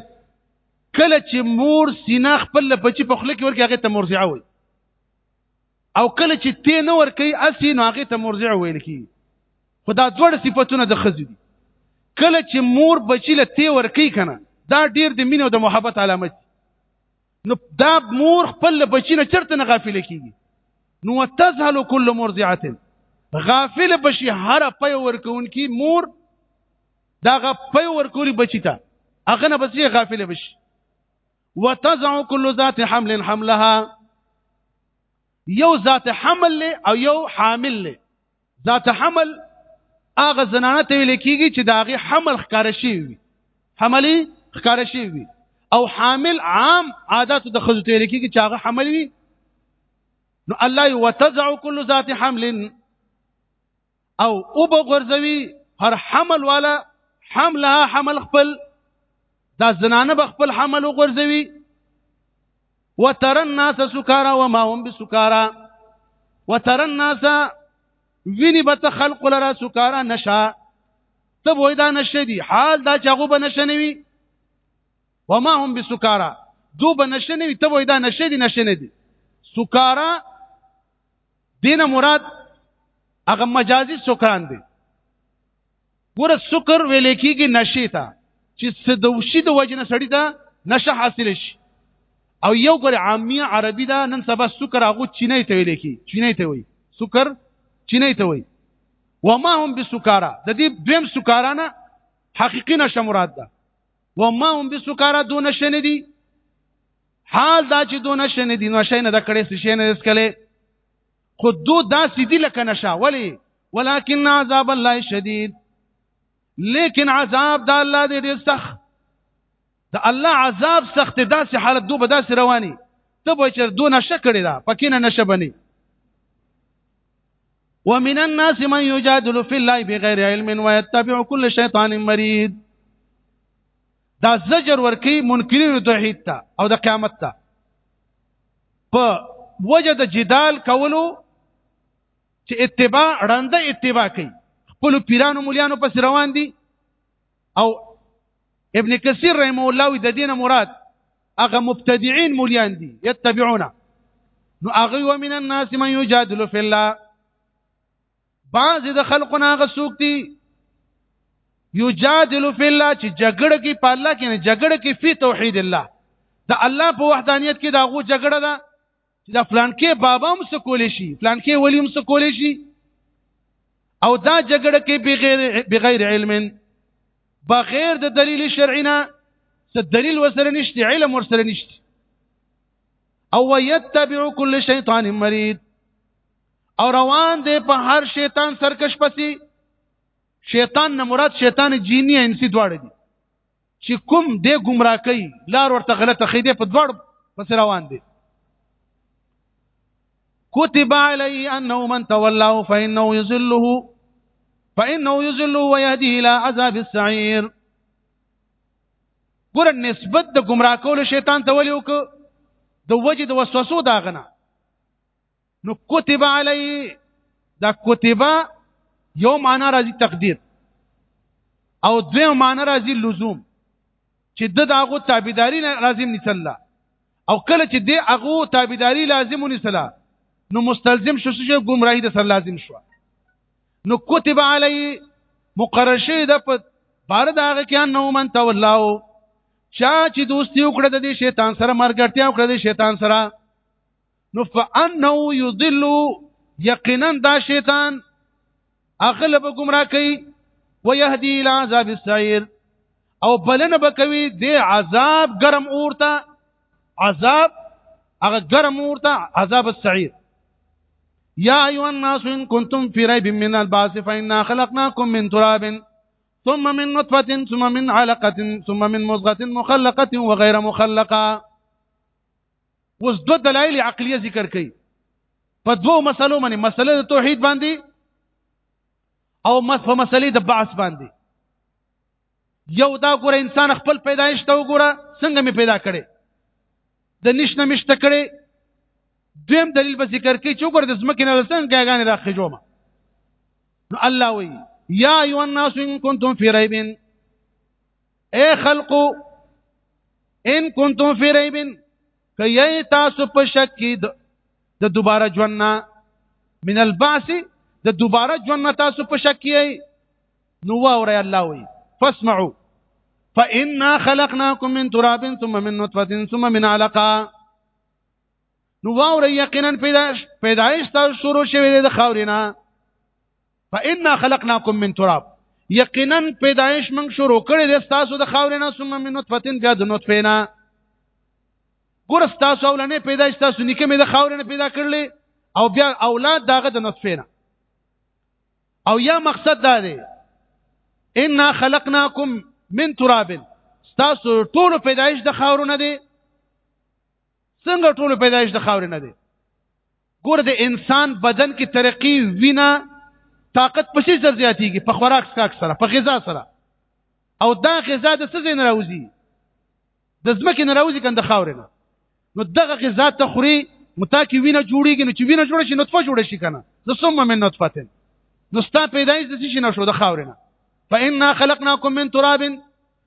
کله چې مور سینا خپل بچی په خله کې ورکه هغه ته مرزعه وي او کله چې تی نه ور کوي اسی نو هغه ته مرزع ویل کی خدا دوړ صفاتونه د خزې دي کله چې مور بچی له تی ور کوي کنه دا ډیر د مینې او د محبت علامت نو دا مور خپل بچی نه چرته نه غافل کیږي نو وتذهل كل مرضعه غافل بشي هر پي ورکون کی مور دا غ پي ورکول بچی ته هغه نه بچی غافل بشي وتزع كل ذات حمل حملها یو ذات حمل او یو حامل له ذات حمل هغه زنانه ته ویل کیږي چې دا غي حمل ښکار شي وي حملي ښکار شي وي او حامل عام عادت د خزو ته ویل کیږي چې هغه حمل وي نو الله وتزع كل ذات حمل او او بغرزوي هر حمل والا حملها حمل خپل دا زنانه به خپل حمل وغورځوي وتر الناس سکارا وما هم بسکارا وتر الناس ویني بت خلق لرا سکارا نشا ته وای دا نشه دي حال دا چاغو به نشه نوي وما هم بسکارا دو به نشه نوي ته وای دا نشه دي نشه نه دي سکارا دینه مراد هغه مجازي سکران دي ګوره سکر ویل کېږي نشې ته چې سدوشي د وجنه سړی ته نشه حاصل شي او یو ګوره عامي عربي دا نن سبا سکر هغه چینه ته ویل کېږي چینه ته وایي سکر چینه ته وایي وما هم بسکارا د دې دویم سکارانه حقيقي نشه مراد ده وما هم بسکارا دو نشه نه دي حال دا چې دو نشه نه دي نشه نه د کړې څه نه اسکلې خو دو داسې دي لکه نشه ولی ولكن عذاب الله شدید لیکن عذاب د الله دې ډېر سخت د الله عذاب سخت داسې حالت دوه به داسې رواني ته به چې دوه نشه کړی دا پکې نه نشه بني ومن الناس من يجادل في الله بغير علم ويتبع كل شيطان مريد دا زجر ورکی منکرین توحید ته او د قیامت ته په وجه د جدال کولو چې اتباع رنده اتباع کوي خپل پیرانو مليانو پس روان دي او ابن کثیر رحمه الله د دینه مراد هغه مبتدعين مليان دي يتبعونه نو هغه ومن الناس من يجادل في الله بعض د خلکو نه غسوک دي یجادل فی الله چې جګړه کې په الله کې نه جګړه کې فی توحید الله د الله په وحدانیت کې دا غو جګړه ده چې دا فلان کې بابا هم څه کول شي فلان کې ولی هم څه کول شي او دا جګړه کې بغیر بغیر علم بغیر د دلیل شرعي نه څه دلیل وسره نشته علم ورسره نشته او ويتبع كل شيطان مريد او روان دی په هر شیطان سرکش پسې شیطان نه مراد شیطان جینی انسی دواړه دي چې کوم دې گمراه کوي لار ورته غلطه خېده په دواړو پس روان دي كتب عليه أنه من تولاه فإنه يزله فإنه يزله ويهدي إلى عذاب السعير ګور نسبت د گمراه کول شیطان ته ولي وک د وجد وسوسو داغنه نو کتب علی دا کتب یو معنا راځي تقدیر او دویم معنا راځي لزوم چې د داغو تابعداري لازم نسلا او کله چې د هغه تابعداري لازم نسلا نو مستلزم شو چې گمراهي د سر لازم شو نو کتب علی مقرر شي د په بار دا هغه کې نو من تولاو چا چې دوستي وکړه د شیطان سره مرګرتیا وکړه د شیطان سره نو فانه يضل یقینا دا شیطان اغلب گمراه کوي ويهدي الى عذاب السعير او بلنه بکوي د عذاب ګرم اورتا عذاب هغه ګرم اورتا عذاب السعير يا ايها الناس ان كنتم في ريب من البعث فإنا خلقناكم من تراب ثم من نطفة ثم من علقة ثم من مضغه مخلقة وغير مخلقة اوس دو دلایل عقلیه ذکر کړي په دوو مسلو باندې مسله د توحید باندې او مس په مسلې د بعث باندې یو دا ګوره انسان خپل پیدایش ته وګوره څنګه می پیدا کړي د نشنه مشته کړي دویم دلیل به ذکر کوي چې وګوره د زمکه نه څنګه ګاګانې راخې جوړه نو الله وی یا ایو الناس ان کنتم فی ریبین اے خلقو ان کنتم فی ریبن کای تاسو په شک کې د دوباره ژوند نه من الباس د دوباره ژوند نه تاسو په شک کې نو وره الله وی فاسمعوا فإنا خلقناكم من تراب ثم من نطفة ثم من علقة نو وره یقینا پیدائش پیدائش تاسو شروع شوه د خاورینا فإنا خلقناكم من تراب یقینا پیدایش موږ شروع کړی د تاسو د خاورې نه ثم من نطفه بیا د نطفه نه ګور تاسو اولنې پیدایش تاسو نیکه مې د خاورې نه پیدا کړلې او بیا اولاد داغه د نطفه نه او یا مقصد دا دی ان خلقناکم من تراب تاسو ټول پیدایش د خاورو نه دی څنګه ټول پیدایش د خاورې نه دی ګور د انسان بدن کې ترقی وینا طاقت په څه سره زیاتیږي په خوراک سکاک سره په غذا سره او دا غذا د څه نه راوځي د ځمکې نه راوځي کنده خاورې نه نو دغه غذا ته خوري متاکي وینه جوړیږي نو چې وینه جوړ شي نطفه جوړ شي کنه د ثم من نطفه نو ستا پیدایش د څه نه شو د خاورې نه فإنا خلقناكم من تراب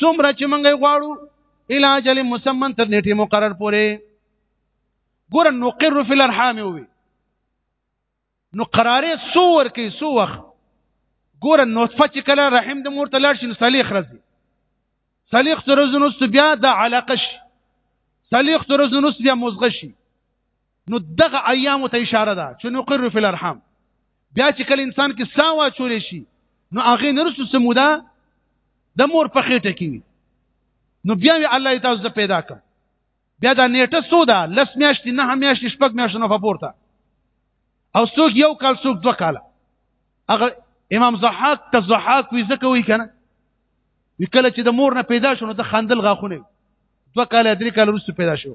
څومره چې مونږ غواړو علاج له مسمن تر نیټه مقرر پورې ګور نقر فی الارحام وي نو قرارې سو ور کوي سو وخت ګور نطفه چې کله رحم د مور ته لاړ شي نو صلیخ راځي صلیخ سره زنوس بیا د علاقه شي صلیخ سره زنوس بیا مزغه شي نو دغه ایام ته اشاره ده چې نو قر فی الارحام بیا چې کله انسان کې سا واچول شي نو هغه نرسو سمودا د مور په خېټه کې وي نو بیا وی الله تعالی ز پیدا کړ بیا دا نیټه سو ده لس میاشتې نه میاشتې شپږ میاشتې نه فپورته او څوک یو کال څوک دوه کاله هغه امام زحاک ته زحاک وی زکه وی کنه وی کله چې د مور نه پیدا شونه د خندل غاخونه دوه کاله درې کاله وروسته پیدا شو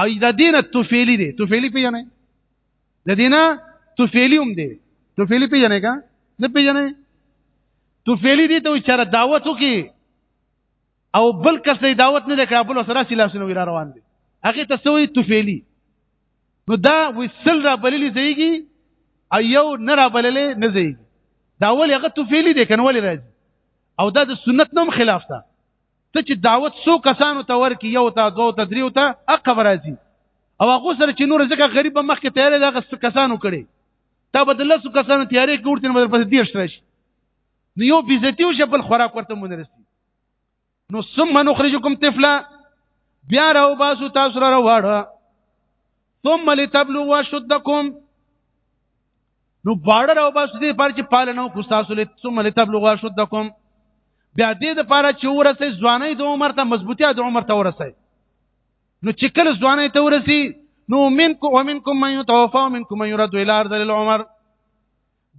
او د دینه توفیلی دی توفیلی پیژنې د دینه توفیلی هم دی توفیلی پیژنې کا نه پیژنې توفیلی دی ته چر دعوت وکي او بل کس دی دعوت نه کړ بل سره سلا سينو ویرا روان دي هغه ته سوې توفیلی نو دا وسل را بللی زیږي او یو نه را بللې نه زیږي دا ول هغه توفیلی دی کنه ول راځي او دا د سنت نوم خلاف ده ته چې دعوت سو کسانو ته ورکی یو تا دوه تا دریو تا اقب راځي او هغه سره چې نور ځکه غریب مخ کې تیارې دغه کسانو کړي تا به د لاسو کسانو تیارې کې ورته نو پس دیر شته شي نو یو بیزتیو شپل خوراک ورته مونږ رسي نو ثم نخرجکم طفلا بیا راو باسو تاسو را واړه ثم لتبلوا شدکم نو بارډر او بس دې پر چې پالنو کو تاسو له ثم لتبلغوا شدکم بیا دې د پاره چې ورسې ځواني د عمر ته مضبوطی د عمر ته ورسې نو چې کله ځواني ته ورسې نو منکم ومنکم من يتوفى ومنکم من يرد الى ارض العمر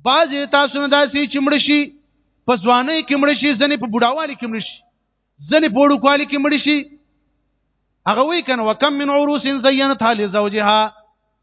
باز تاسو نه داسي چې مړ شي په ځواني کې مړ شي ځنې په بډاوالي کې مړ شي ځنې په وړوکوالي کې مړ شي هغه وی کنه وکم من عروس زینت حال زوجها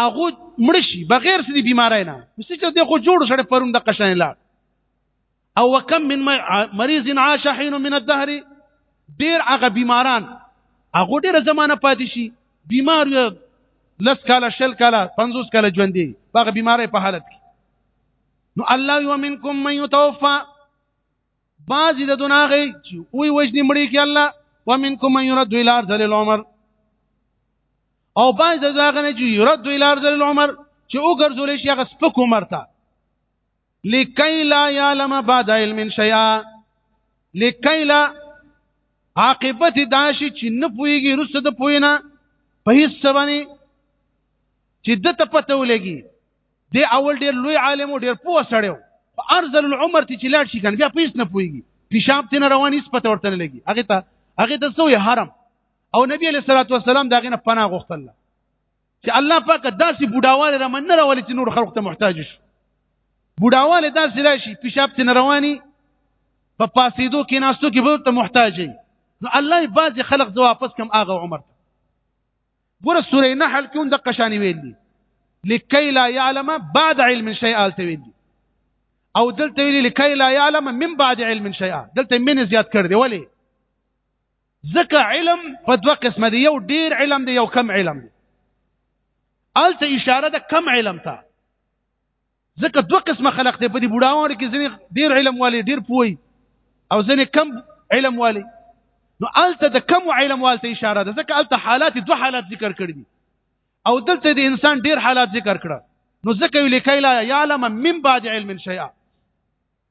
هغه مړ شي بغیر سدي بیمارای نه مستي چې دغه جوړ شړې پرون د قشنه لا او وکم من مریض عاش حين من الدهر ډیر هغه بیماران هغه ډیره زمانہ پاتې شي بیمار لس کاله شل کاله 50 کاله ژوند دی هغه بیمارې په حالت کې نو الله یو منکم من یتوفا بعضی د دناغه چې وی وجنی مړی کې الله ومنکم من يرد الى ارض العمر او بعضی د دناغه نه چې يرد الى ارض العمر چې وګرځول شي هغه سپک عمر ته لکي لا يعلم بعد علم شيئا لکي لا عاقبت داشي چې نه پويږي رسد پوينه په هیڅ باندې چې د ته پته ولګي دی اول ډیر لوی عالم او ډیر پوه سړی و ارزل العمر ته چې لاړ شي کنه بیا پیس نه پويږي پیشاب تن روان هیڅ پته ورته نه لګي هغه ته هغه ته سوې حرم او نبی علیہ الصلوۃ والسلام داغه نه پناه غوښتل چې الله پاک داسې بډاواله را منره ولې چې نور خلق ته محتاج شي بډاواله داسې راشي پیشاب تن رواني په پاسېدو کې ناستو کې به ته محتاج نو الله بعض خلق د واپس کم اغه عمر ته ګوره سوره نحل کې هم د قشانی ویل دي لکي لا يعلم بعد علم شيئا التويل دي او دلته ویل لکي لا يعلم من بعد علم شيئا دلته من زیات کړ دی ولی ځکه علم په دوه قسمه دی یو ډیر علم دی یو کم علم دی الته اشاره ده کم علم ته ځکه دوه قسمه خلق دی په دې بوډاوانو کې ځنې ډیر علم والی ډیر پوي او ځنې کم علم والی نو الته د کم علم والته اشاره ده ځکه الته حالات دوه حالات ذکر کړی دي او دلته د انسان ډیر حالات ذکر کړه نو ځکه ویل کایلا یعلم من بعد علم شیئا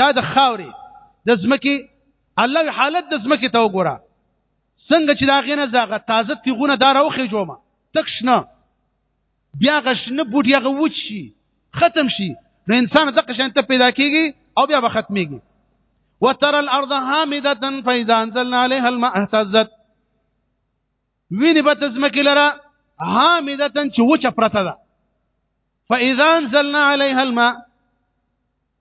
دا د خاورې د ځمکې الله حالت د ځمکې ته وګوره څنګه چې دا غینه زغه تازه تیغونه دا راوخې جوړه تکشنه بیا غشنه بوټي هغه وچ شي ختم شي نو انسان دغه شان ته پیدا کیږي او بیا به ختميږي وتر الارض حامده فاذا انزلنا عليها الماء اهتزت ویني به تزمکه لره حامده چې وچه پرته ده فاذا انزلنا عليها الماء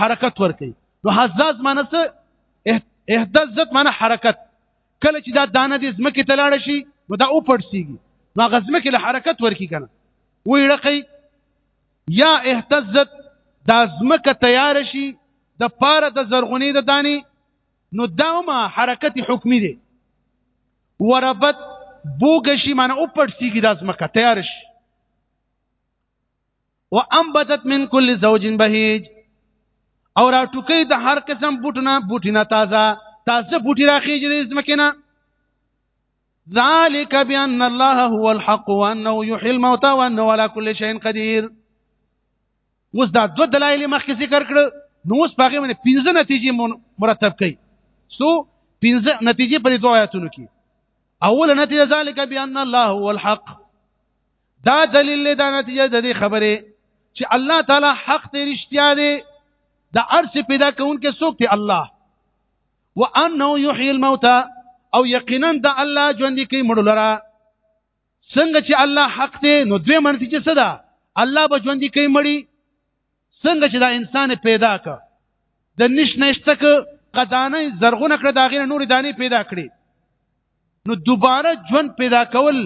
حرکت ور کوي نو حزاز معنی څه احدزت معنی حرکت کله چې دا دانه د زمکه ته لاړ شي نو دا او پړسیږي نو غزمه کې له حرکت ورکی کنه وی رقی یا اهتزت دا زمکه تیار شي د پاره د زرغونی د دانی نو داومه حرکت حکمی دی وربت بوګشي معنی او پړسیږي د زمکه تیار شي وانبتت من كل زوج بهيج او را ټوکی د هر قسم بوټنا بوټینا تازه تازه بوټی راخیږي د زمکینا ذالک بان الله هو الحق وانه يحيي الموتى وانه على كل شيء قدير اوس دا دو دلایل مخکې ذکر کړ نو اوس باغې باندې پنځه نتیجې مرتب کړي سو پنځه نتیجې په دوه آیاتونو کې اوله نتیجه ذالک بان الله هو الحق دا دلیل له دا نتیجه د دې خبره چې الله تعالی حق ته رښتیا دی د ارث پیدا کونکي څوک دی الله وانه یحیی الموتى او یقینا د الله ژوند کې مړ لره څنګه چې الله حق دی نو دوی منتیجه څه ده الله به ژوند کې مړی څنګه چې دا انسان پیدا کړ د نش نشتک قدانه زرغونه کړ دا غیر نور دانی پیدا کړي نو دوباره ژوند پیدا کول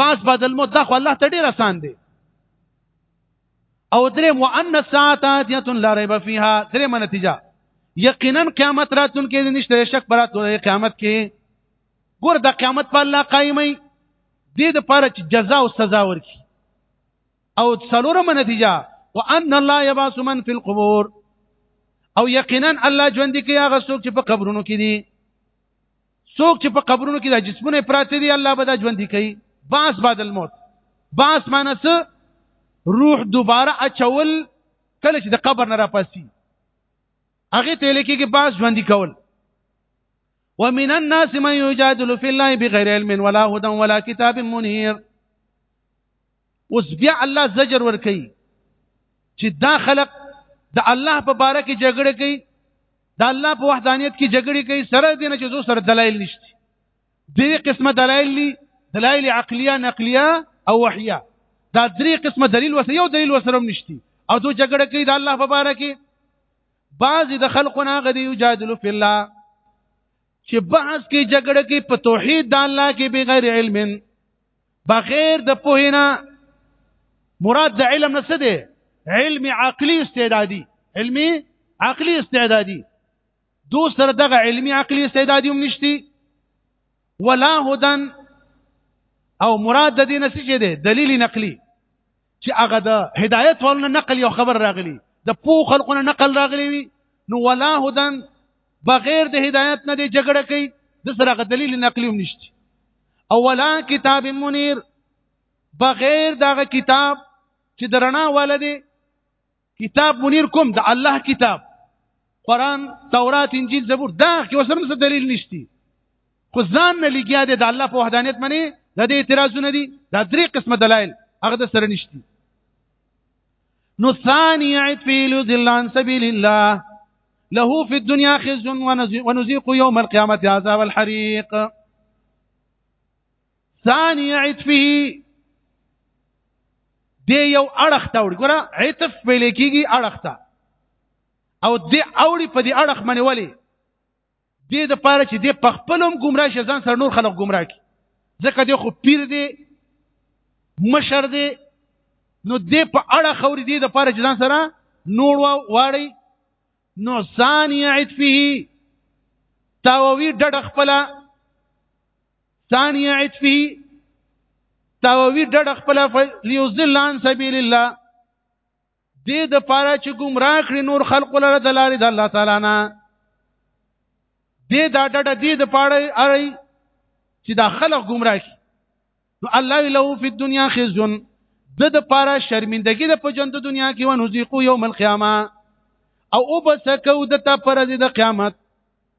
پاس بعد الموت دا خو الله ته ډیر آسان دی او درې مو ان الساعه اتیه لا ریب فیها درې مو نتیجه یقینا قیامت راتون کې نشته شک برات قیامت کې ګور د قیامت په الله قایمي دې د پاره چې جزاء او سزا ورکړي او څلورمه نتیجه وان الله يبعث من في القبور او یقینا الله ژوند کوي هغه څوک چې په قبرونو کې دي څوک چې په قبرونو کې د جسمونه پراته دي الله به دا ژوند کوي باس بعد الموت باس معنی څه روح دوباره اچول کله چې د قبر نه راپاسي هغه ته لیکيږي باس ژوند کول ومن الناس من يجادل في الله بغير علم ولا هدى ولا كتاب منير اوس بیا الله زجر ور کوي چې دا خلق د الله په باره کې جګړه کوي د الله په وحدانیت کې جګړه کوي سره دې نه چې زو سره دلایل نشته دې قسمه دلایل لي دلایل عقلیه نقلیه او وحیه دا درې قسمه دلیل وسه یو دلیل وسره هم نشته او دو جګړه کوي د الله په باره کې بعض د خلقونه غدي یجادلو فی الله چې بحث کې جګړه کې په توحید د الله کې بغیر علم بغیر د پوهینا مراد د علم نه څه دی علم عقلی استعدادي علمي عقلی استعدادي دو سره دغه علمي عقلی استعدادي هم نشتی ولا هدن او مراد د دې نسې دی دلیل نقلی چې هغه د هدایت ورنه نقل یو خبر راغلی د پو خلقونه نقل راغلی وي نو ولا هدن بغیر د هدایت نه دی جګړه کوي د سره غ دلیل نقلی هم نشته او ولا کتاب منیر بغیر دغه کتاب چې درنا والده کتاب منیر کوم د الله کتاب قران تورات انجیل زبور دا کې وسره څه دلیل نشتی خو ځان نه لګیا دی د الله په وحدانیت منی د دې اعتراضونه دي دا درې قسمه دلایل هغه د سره نشتی نو ثانی عتفیل ذل عن سبیل الله له في الدنيا خزي ونذيق يوم القيامة عذاب الحريق ثاني عطفه دی یو اړخ ته وړي ګوره عطف ویل کېږي اړخ ته او دی اوړي په دې اړخ باندې ولي دې د پاره چې دې په خپلم گمراه شي ځان سره نور خلک گمراه کی ځکه دې خو پیر دی مشر دی نو دې په اړه خوري دې د پاره چې ځان سره نور واړی نو ثانیه عطفه تاوی ډډ خپل ثانیه عطفی تاوی ډډ خپل لیوزل عن سبیل الله دې د پاره چې گمراه کړی نور خلق لره د لارې د الله تعالی نه دې دا ډډ دې د پاره اری چې دا خلق گمراه کی نو الله له فی الدنیا خزون د د پاره شرمندگی د پجند دنیا کې ونذیقو یوم القیامه او وبسکو د ته پر د قیامت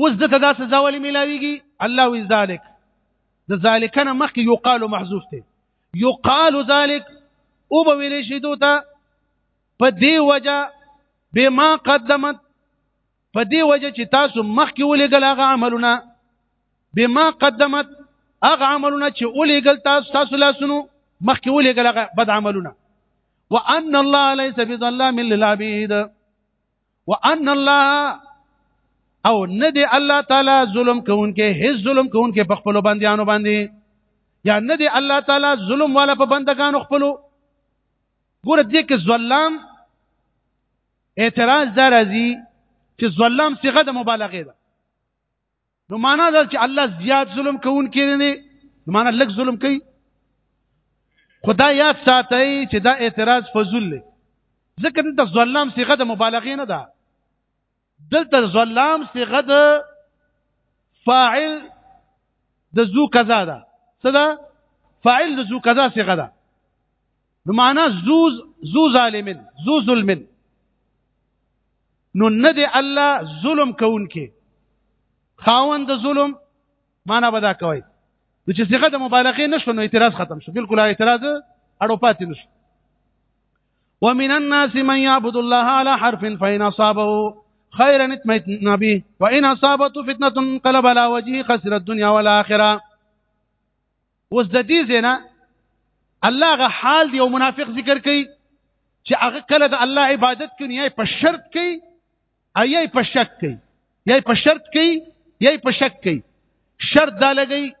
اوس د تدا سزا ولې ملاويږي الله وی ذالک د ذالکنا مخکې یو قالو محذوف دی یو قالو ذالک او به ویل شي دوته په دی وجه بما قدمت په دی وجه چې تاسو مخکې ولېګل هغه عملونه بما قدمت هغه عملونه چې ولېګل تاسو تاسو لاسونو مخکې ولېګل هغه بد عملونه وان الله ليس بظلام للعبيد وان الله او نه دی الله تعالی ظلم کوونکې هیڅ ظلم کوونکې په خپل بندیانو باندې یا نه دی الله تعالی ظلم والا په بندگانو خپلو ګوره دې کې ظلم اعتراض دار ازي چې ظلم صيغه د مبالغه ده نو معنا دا چې الله زیات ظلم کوونکی دی نه معنا لږ ظلم کوي خدای یاد ساتي چې دا اعتراض فضول دی ځکه دلته ظلام صيغه د مبالغه نه ده دلته ظلام صيغه د فاعل د ذو قضا ده څه ده فاعل د ذو قضا صيغه ده نو معنا ذو ذو ظالم ذو ظلم نو نه دی الله ظلم کوونکې خاوند ظلم معنا بدا کوي نو چې صيغه د مبالغه نشو نو اعتراض ختم شو بالکل اعتراض اړو پاتې نشو ومن الناس من يعبد الله على حرف فإن أصابه خيرا اطمئن به وإن أصابته فتنة انقلب على وجهه خسر الدنيا والآخرة اوس د دې زینا الله غ حال دی او منافق ذکر کوي چې هغه کله د الله عبادت کوي یا په شرط کوي یا په شک کوي یا په شرط کوي یا په شک کوي شرط دا لګي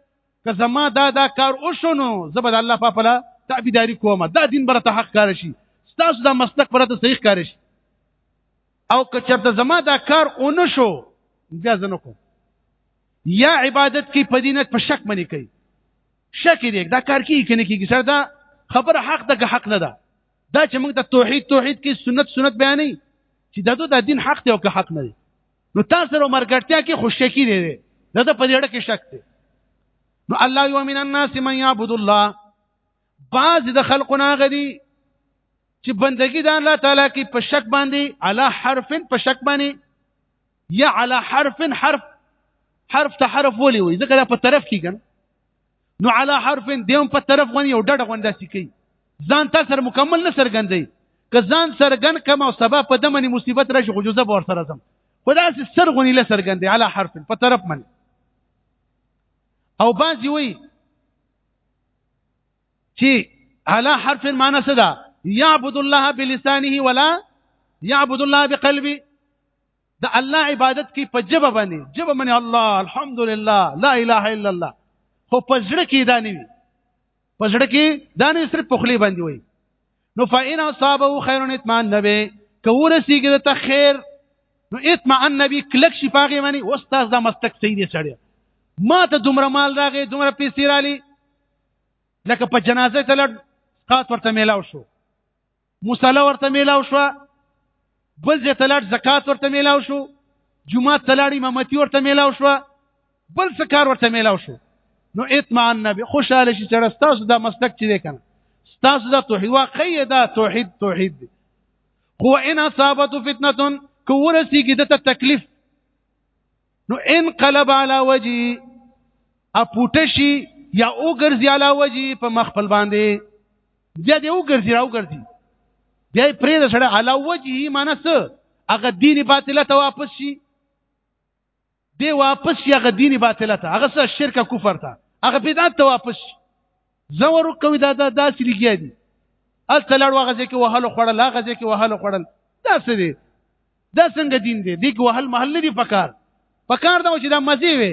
که زما دا دا کار وشونو زبد الله په پلا تعبیداری کومه دا دین برته حق کار شي تاسو دا مسلک برته صحیح کار شي او که چرته زما دا کار اونشو بیا زنه کوم یا عبادت کې په دینت په شک منی کوي شک دی دا کار کې کنه کېږي سره دا خبره حق ده که حق نه ده دا چې موږ د توحید توحید کې سنت سنت بیانې چې دغه د دین حق دی او که حق نه دی نو تاسو سره مرګړتیا کې خوشکی دی دا د پدېړه کې شک دی نو الله یو من الناس من یعبد الله بعض د خلقنا غدي چې بندگی د الله تعالی کې په شک باندې علا حرف په شک باندې یا علی حرف حرف حرف ته حرف ولي وي ځکه دا په طرف کې کنه نو علی حرف دیم په طرف غونی یو ډډه غونډه سکی ځان تاسو سره مکمل نه سرګندې که ځان سرګن کما او سبب په دمنې مصیبت راشي خو جزب ور سره زم خدا سي سر غونی له سرګندې علی حرف په طرف من او بعضی وي چې علی حرف معنی څه ده يعبد الله بلسانه ولا يعبد الله بقلبه د الله عبادت کې په جبه باندې جبه باندې الله الحمدلله لا اله الا الله خو په زړه کې دا نه وي په زړه کې دا نه صرف پخلی باندې وي نو فإن أصابه خير اطمئن نبي کور سیګر ته خیر نو اطمئن نبي کلک شفاغه باندې استاد دا مستک سیدی سړی ما ته دومره مال راغی دومره پیسې رالی لکه په جنازه ته لړ قات ورته میلاو شو مصلی ورته میلاو شو بل ځای ته لاړ زکات ورته میلاو شو جمعه ته لاړ امامتي ورته میلاو شو بل څه کار ورته میلاو شو نو اطمئن نبی خوشاله شي چې تاسو دا مسلک چې دی کنه تاسو دا توحید واقعي دا توحید توحید دی خو ان اصابته فتنه کو ورسیږي د تکلیف نو ان قلب علی وجهي اپوټشي یا اوګرځي علی وجهي په مخ خپل باندې بیا دی وګرځي راو ګرځي بیا پرې د سره علا وجهي معنی څه هغه دیني باطله ته واپس شي دی واپس شي هغه دیني باطله ته هغه څه شرک کفر ته هغه بدعت ته واپس شي زور کوي دا دا داسې لګیا دي الته لړ وغه ځکه وهلو خړل هغه ځکه وهلو خړل دا څه دي دا څنګه دین دی دغه وهل محل نه دی پکار پکار دا چې دا مزي وي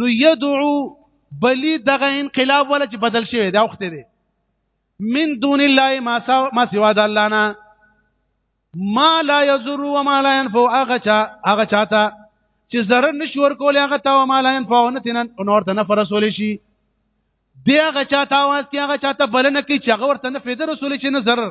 نو يدعو بلی دغه انقلاب ولا چې بدل شوی دا وخت دی من دون الله ما سوا ما سوا د الله نه ما لا يضر وما لا ينفع هغه چا هغه چاته چې zarar نشور کول هغه تا وما لا ينفع نه تنن نور ته نه فرسول شي دی هغه چاته واس کې هغه چاته بلنه کې چې هغه ورته نه فیده رسول شي نه zarar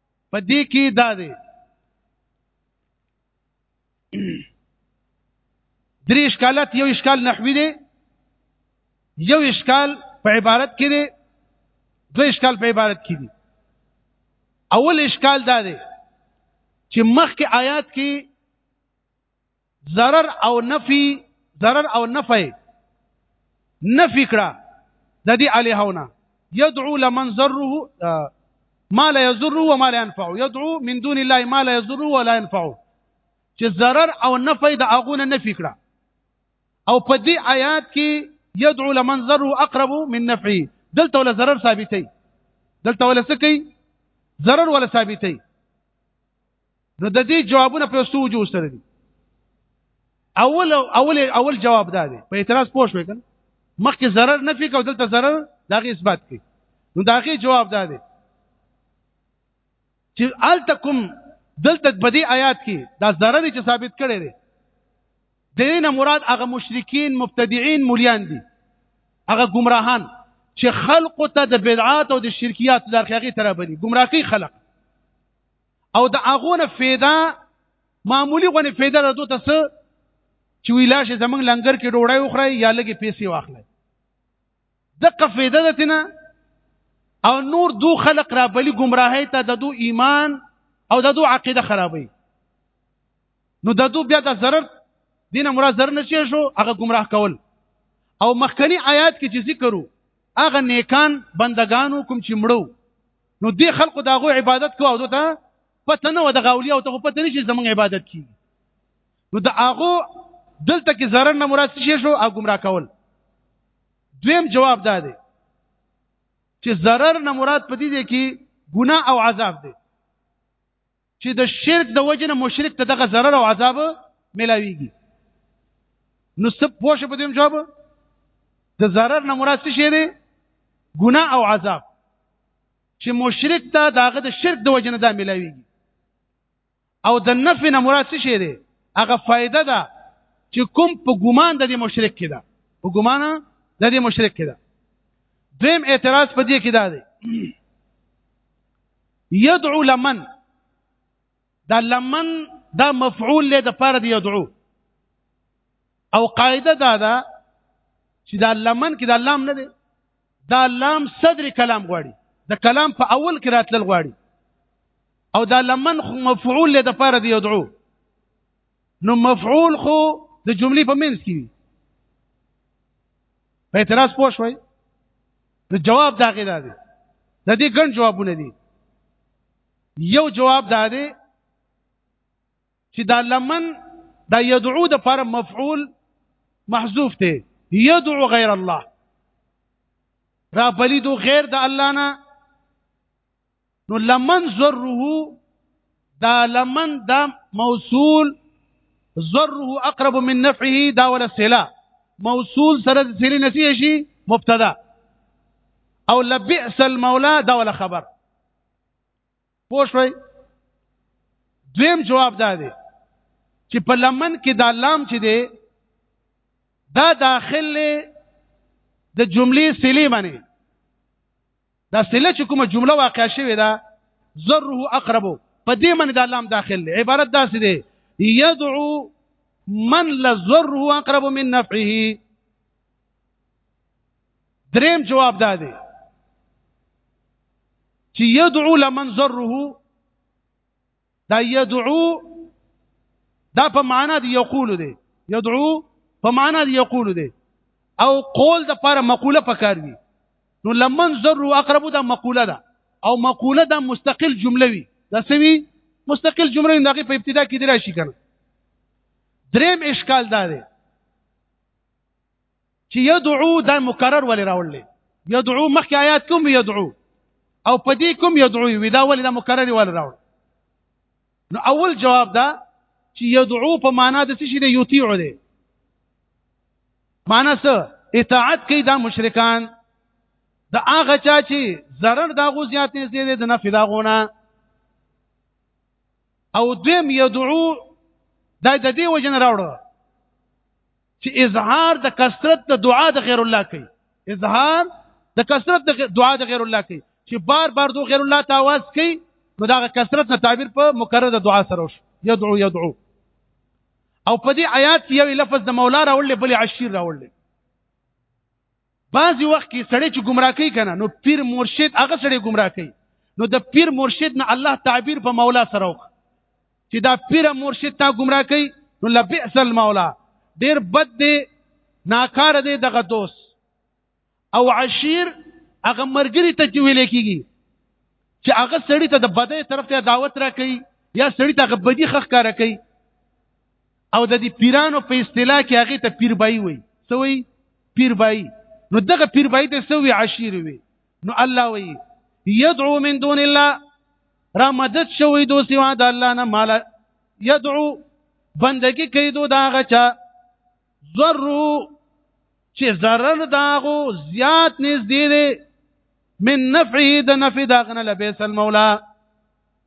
په دې کې دا دی درې اشکالات یو اشکال نحوی دی یو اشکال په عبارت کې دی دوه اشکال په عبارت کې دی اول اشکال دا دی چې مخکې آیات کې ضرر او نفي ضرر او نفي نفي کړه د دې الهونه يدعو لمن ضره ما لا يضر وما لا ينفع يدعو من دون الله ما لا يضر ولا ينفع چې ضرر او نفي د اغونه نفي کړه او په دې آیات کې يدعو لمن ضره اقرب من نفعه دلته ولا ضرر ثابتې دلته ولا سکی ضرر ولا ثابتې نو د دې جوابونه په څو وجو سره دي اول اول اول جواب دا دی په اعتراض پوه شوې کنه مخکې zarar نفي کو دلته zarar داغه اثبات کوي نو داغه جواب دا دی چې التکم دلته په دې آیات کې دا zarar چې ثابت کړي دي دینه مراد هغه مشرکین مبتدعين مليان دي هغه گمراهان چې خلق ته د بدعات او د شرکیات لارخیږي ترابلی گمراهي خلق او د هغه نه فایده معمولی غونې فایده ده دوی ته څه چې ویلا شي زمنګ لنګر کې ډوړای وخړای یا لګي پیسې واخلای دغه فایده ده تنه او نور دو خلق را بلی گمراهی ته د دو ایمان او د دو عقیده خرابوي نو د دو بیا د ضرر دینه مراد ضرر نشي شو هغه گمراه کول او مخکنی آیات کې چې ذکرو هغه نیکان بندگانو کوم چې مړو نو دې خلکو دا غو عبادت کوو دوی ته پته نه و د غاولیا او ته پته نه شي زمونږ عبادت کی نو د هغه دلته کې zarar نه مراد شي شو او گمراه کول دویم جواب دا دی چې zarar نه مراد پدې دی کې ګناه او عذاب دی چې د شرک د وجنه مشرک ته دغه ضرر او عذاب ملاويږي نو سب پوښ په دې جواب د ضرر نه مراد څه شی دی ګناه او عذاب چې مشرک ته داغه د شرک د وجنه دا ملاويږي او د نفع نه مراد څه شی دی هغه فائدہ ده چې کوم په ګمان د دې مشرک کې ده په ګمان د دې مشرک کې ده دویم اعتراض په دې کې ده يدعو لمن دا لمن دا مفعول له د پاره دی يدعو او قاعده دا ده چې دا لمن کې دا لام نه دی دا لام صدر کلام غواړي د کلام په اول کې راتلل غواړي او دا لمن خو مفعول له د پاره دی يدعو نو مفعول خو د جملې په منځ کې وي په اعتراض پوه شوي نو جواب دا غي دا دی د دې ګڼ جوابونه دي یو جواب دا دی چې دا لمن دا يدعو د پر مفعول محذوف دی يدعو غیر الله را بلیدو غیر د الله نه نو لمن ذره دا لمن دا موصول ذره اقرب من نفعه دا ولا سلا موصول سره سلی نسی شي مبتدا او لبئس المولى دا ولا خبر پوښوي دویم جواب دا دی چې په لمن کې دا لام چې دی دا داخل د جملې سلی باندې دا سله چې کومه جمله واقع شوې ده ذره اقرب په دې معنی دا لام داخل دی عبارت داسې دی يدعو من لذره اقرب من نفعه دریم جواب دا دی چې يدعو لمن ذره دا يدعو دا په معنا دی یقول دی يدعو په معنا دی یقول دی او قول د پر مقوله پکار دی نو لمن ذر اقرب دا مقوله ده او مقوله دا مستقل جمله وي دا سوي مستقل جمله نه په ابتدا کې دی راشي کنه دریم اشکال دا دی چې يدعو دا مکرر ولې راولې يدعو مخکې آیات کوم يدعو او په دې کوم يدعو وي دا ولې دا مکرر ولې راول نو اول جواب دا چې يدعو په معنا د څه شي دی یطيع دی معنا څه اطاعت کوي دا مشرکان دا هغه چا چې zarar دا غو زیات نه زیات د نفع دا غونه او دیم يدعو دا د دې وجن راوړو چې اظهار د کثرت د دعا د غیر الله کوي اظهار د کثرت د دعا د غیر الله کوي چې بار بار دو غیر الله ته आवाज کوي نو دا کثرت نه تعبیر په مکرر د دعا سره وش يدعو يدعو او په دې آیات کې یو لفظ د مولا راول بل عشیر راول بعضی وخت کې سړی چې گمراه کوي کنه نو پیر مرشد هغه سړی گمراه کوي نو د پیر مرشد نه الله تعبیر په مولا سره وکړه چې دا پیر مرشد تا گمراه کوي نو لبئس المولا ډیر بد دی ناکار دی دغه دوست او عشیر هغه مرګری ته چې ویل کیږي چې هغه سړی ته د بدې طرف ته دعوت را کوي یا سړی ته غبدي خخ کار کوي او د دې پیرانو په اصطلاح کې هغه ته پیر بای وي سوی پیر بای نو دغه پیر بای ته سوی عشیر وي نو الله وي يدعو من دون الله را مدد شوی دو سوا د الله نه مال يدعو بندگی کوي دو داغه چا ضرو چې zarar داغو زیات نږدې دي من نفعه د نفع داغنه لبیس المولا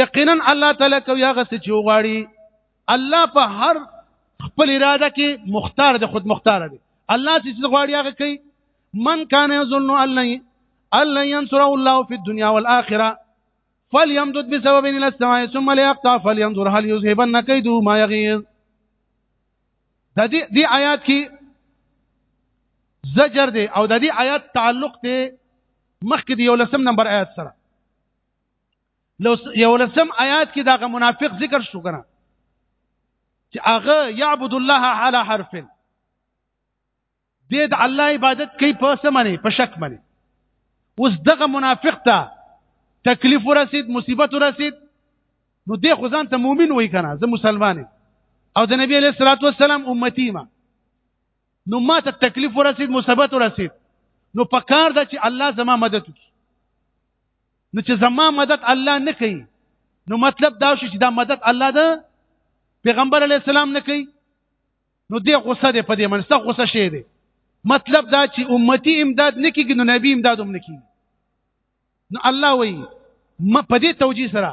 یقینا الله تعالی کوي هغه څه چې وغواړي الله په هر خپل اراده کې مختار دی خود مختار دی الله چې غواړي هغه کوي من کان یظن الله الله ينصر الله في الدنيا والاخره فليمدد بسبب الى السماء ثم ليقطع فلينظر هل يذهبن كيده ما يغيظ د دې دی آیات کې زجر دی او د دې آیات تعلق دی مخکې دی یو لسم نمبر آیات سره لو یو لسم آیات کې دا منافق ذکر شو کنه چې هغه يعبد الله على حرف دې د الله عبادت کوي په سمنه په شک باندې اوس دغه منافق ته تکلیف ورسید مصیبت ورسید نو دې خو ځان ته مؤمن وای کنه زه مسلمان او د نبی علیہ الصلوۃ والسلام امتی ما نو ما ته تکلیف ورسید مصیبت ورسید نو پکار دا چې الله زما مدد وکړي نو چې زما مدد الله نه کوي نو مطلب دا شو چې دا مدد الله ده پیغمبر علی السلام نه کوي نو دې غوسه دې په دې منسته غوسه شي دې مطلب دا چې امتی امداد نه کیږي نو نبی امداد هم نه کیږي نو الله وایي ما په دې توجیه سره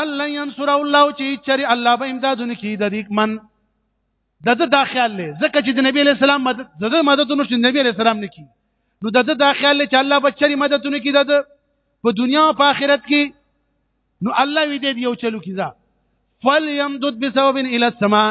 الله ينصر الله چې چری الله به امدادونه کی د دې من د د دا خیال لې ځکه چې د نبی له سلام مدد د د مدد نو چې نبی له سلام نکی نو د د دا خیال لې چې الله به چری مددونه کی د په دنیا او په آخرت کې نو الله وی دې یو چلو کیزا فل يمدد بسبب الى السماء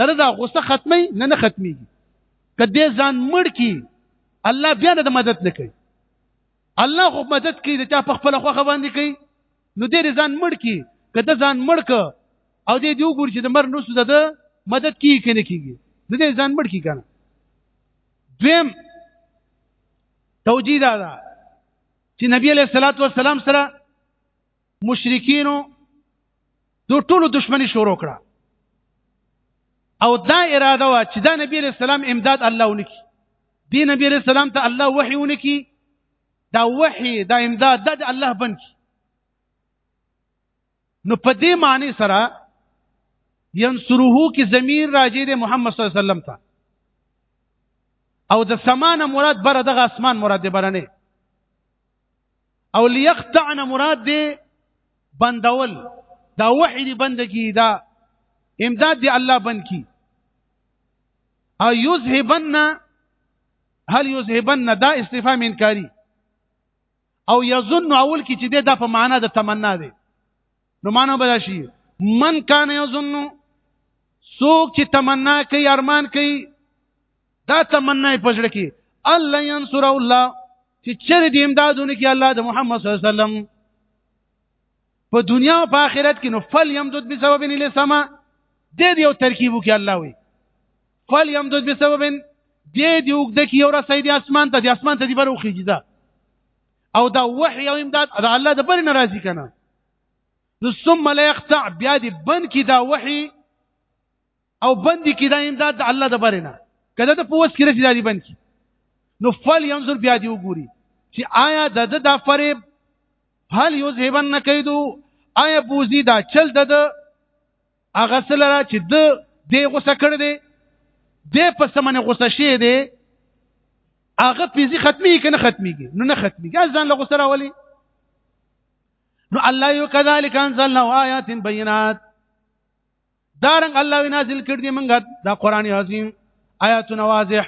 دا دا غوسه ختمي نه نه ختمي کدی ځان مړ کی الله بیا نه مدد نه کوي الله خو مدد کوي چې په خپل خوخه باندې کوي نو دې ځان مړ کی کده ځان مړ ک او دې دیو ګور چې د مر نو سود ده مدد کیږي کنه کیږي دې ځان مړ کی کنه دویم توجیه دا ده چې نبی علیہ الصلوۃ والسلام سره مشرکینو دو ټولو دشمنی شروع کړه او دا اراده وا چې دا نبی علیہ السلام امداد الله ونکي دی نبی علیہ السلام ته الله وحی ونکي دا وحی دا امداد دا د الله بنکي نو په دې معنی سره ينصره کې ضمیر راځي د محمد صلی الله علیه وسلم ته او د سمانه مراد بر دغه اسمان مراد دی برنه او ليقطعن مراد دی بندول دا وحی دی بندگی دا امداد دی الله بند کی او یذهبن هل یذهبن دا استفهام انکاری او یظن اول کی چې دا په معنا د تمنا دی نو معنا به شي من کان یظن سوک چې تمنا کوي ارمان کوي دا تمنا په ځړ کې الله ينصر الله چې چر دې امدادونه کې الله د محمد صلی الله علیه وسلم په دنیا او په آخرت کې نو فل یمدد بسبب الی سما دې دې یو ترکیبو کې الله وي فل یمدد بسبب دې دې وګد کې یو رسې دې اسمان ته دې اسمان ته دې بروخي جدا او دا وحي او امداد دا الله د پر ناراضي کنه نو ثم لا يقطع بیا دې بند کې دا وحي او بندي کې دا امداد د الله د بره نه کله ته پوس کې رسیدای دی بندي نو فل ينظر بیا دی وګوري چې آیا د د دا فریب هل یو زیبن نه کیدو آیا بوزي دا چل د د هغه سره چې د دې غوسه کړ دې دې په سمنه غوسه شي دې هغه پیزي ختمي کنه ختميږي نو نه ختميږي ځان له غوسه راولي نو الله یو کذالک انزلنا آیات بینات دارنګ الله وی نازل کړ دې مونږه دا قران عظیم آیات واضح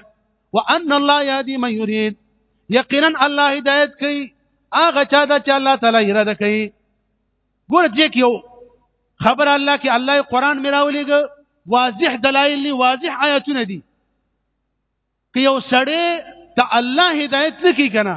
وان الله یادی من یرید یقینا الله هدایت کوي هغه چا دا چې الله تعالی اراده کوي ګور دې کیو خبر الله کې الله قران میراولېګ واضح دلایل لی واضح آیاتونه دي که یو سړی ته الله هدایت نکي کنه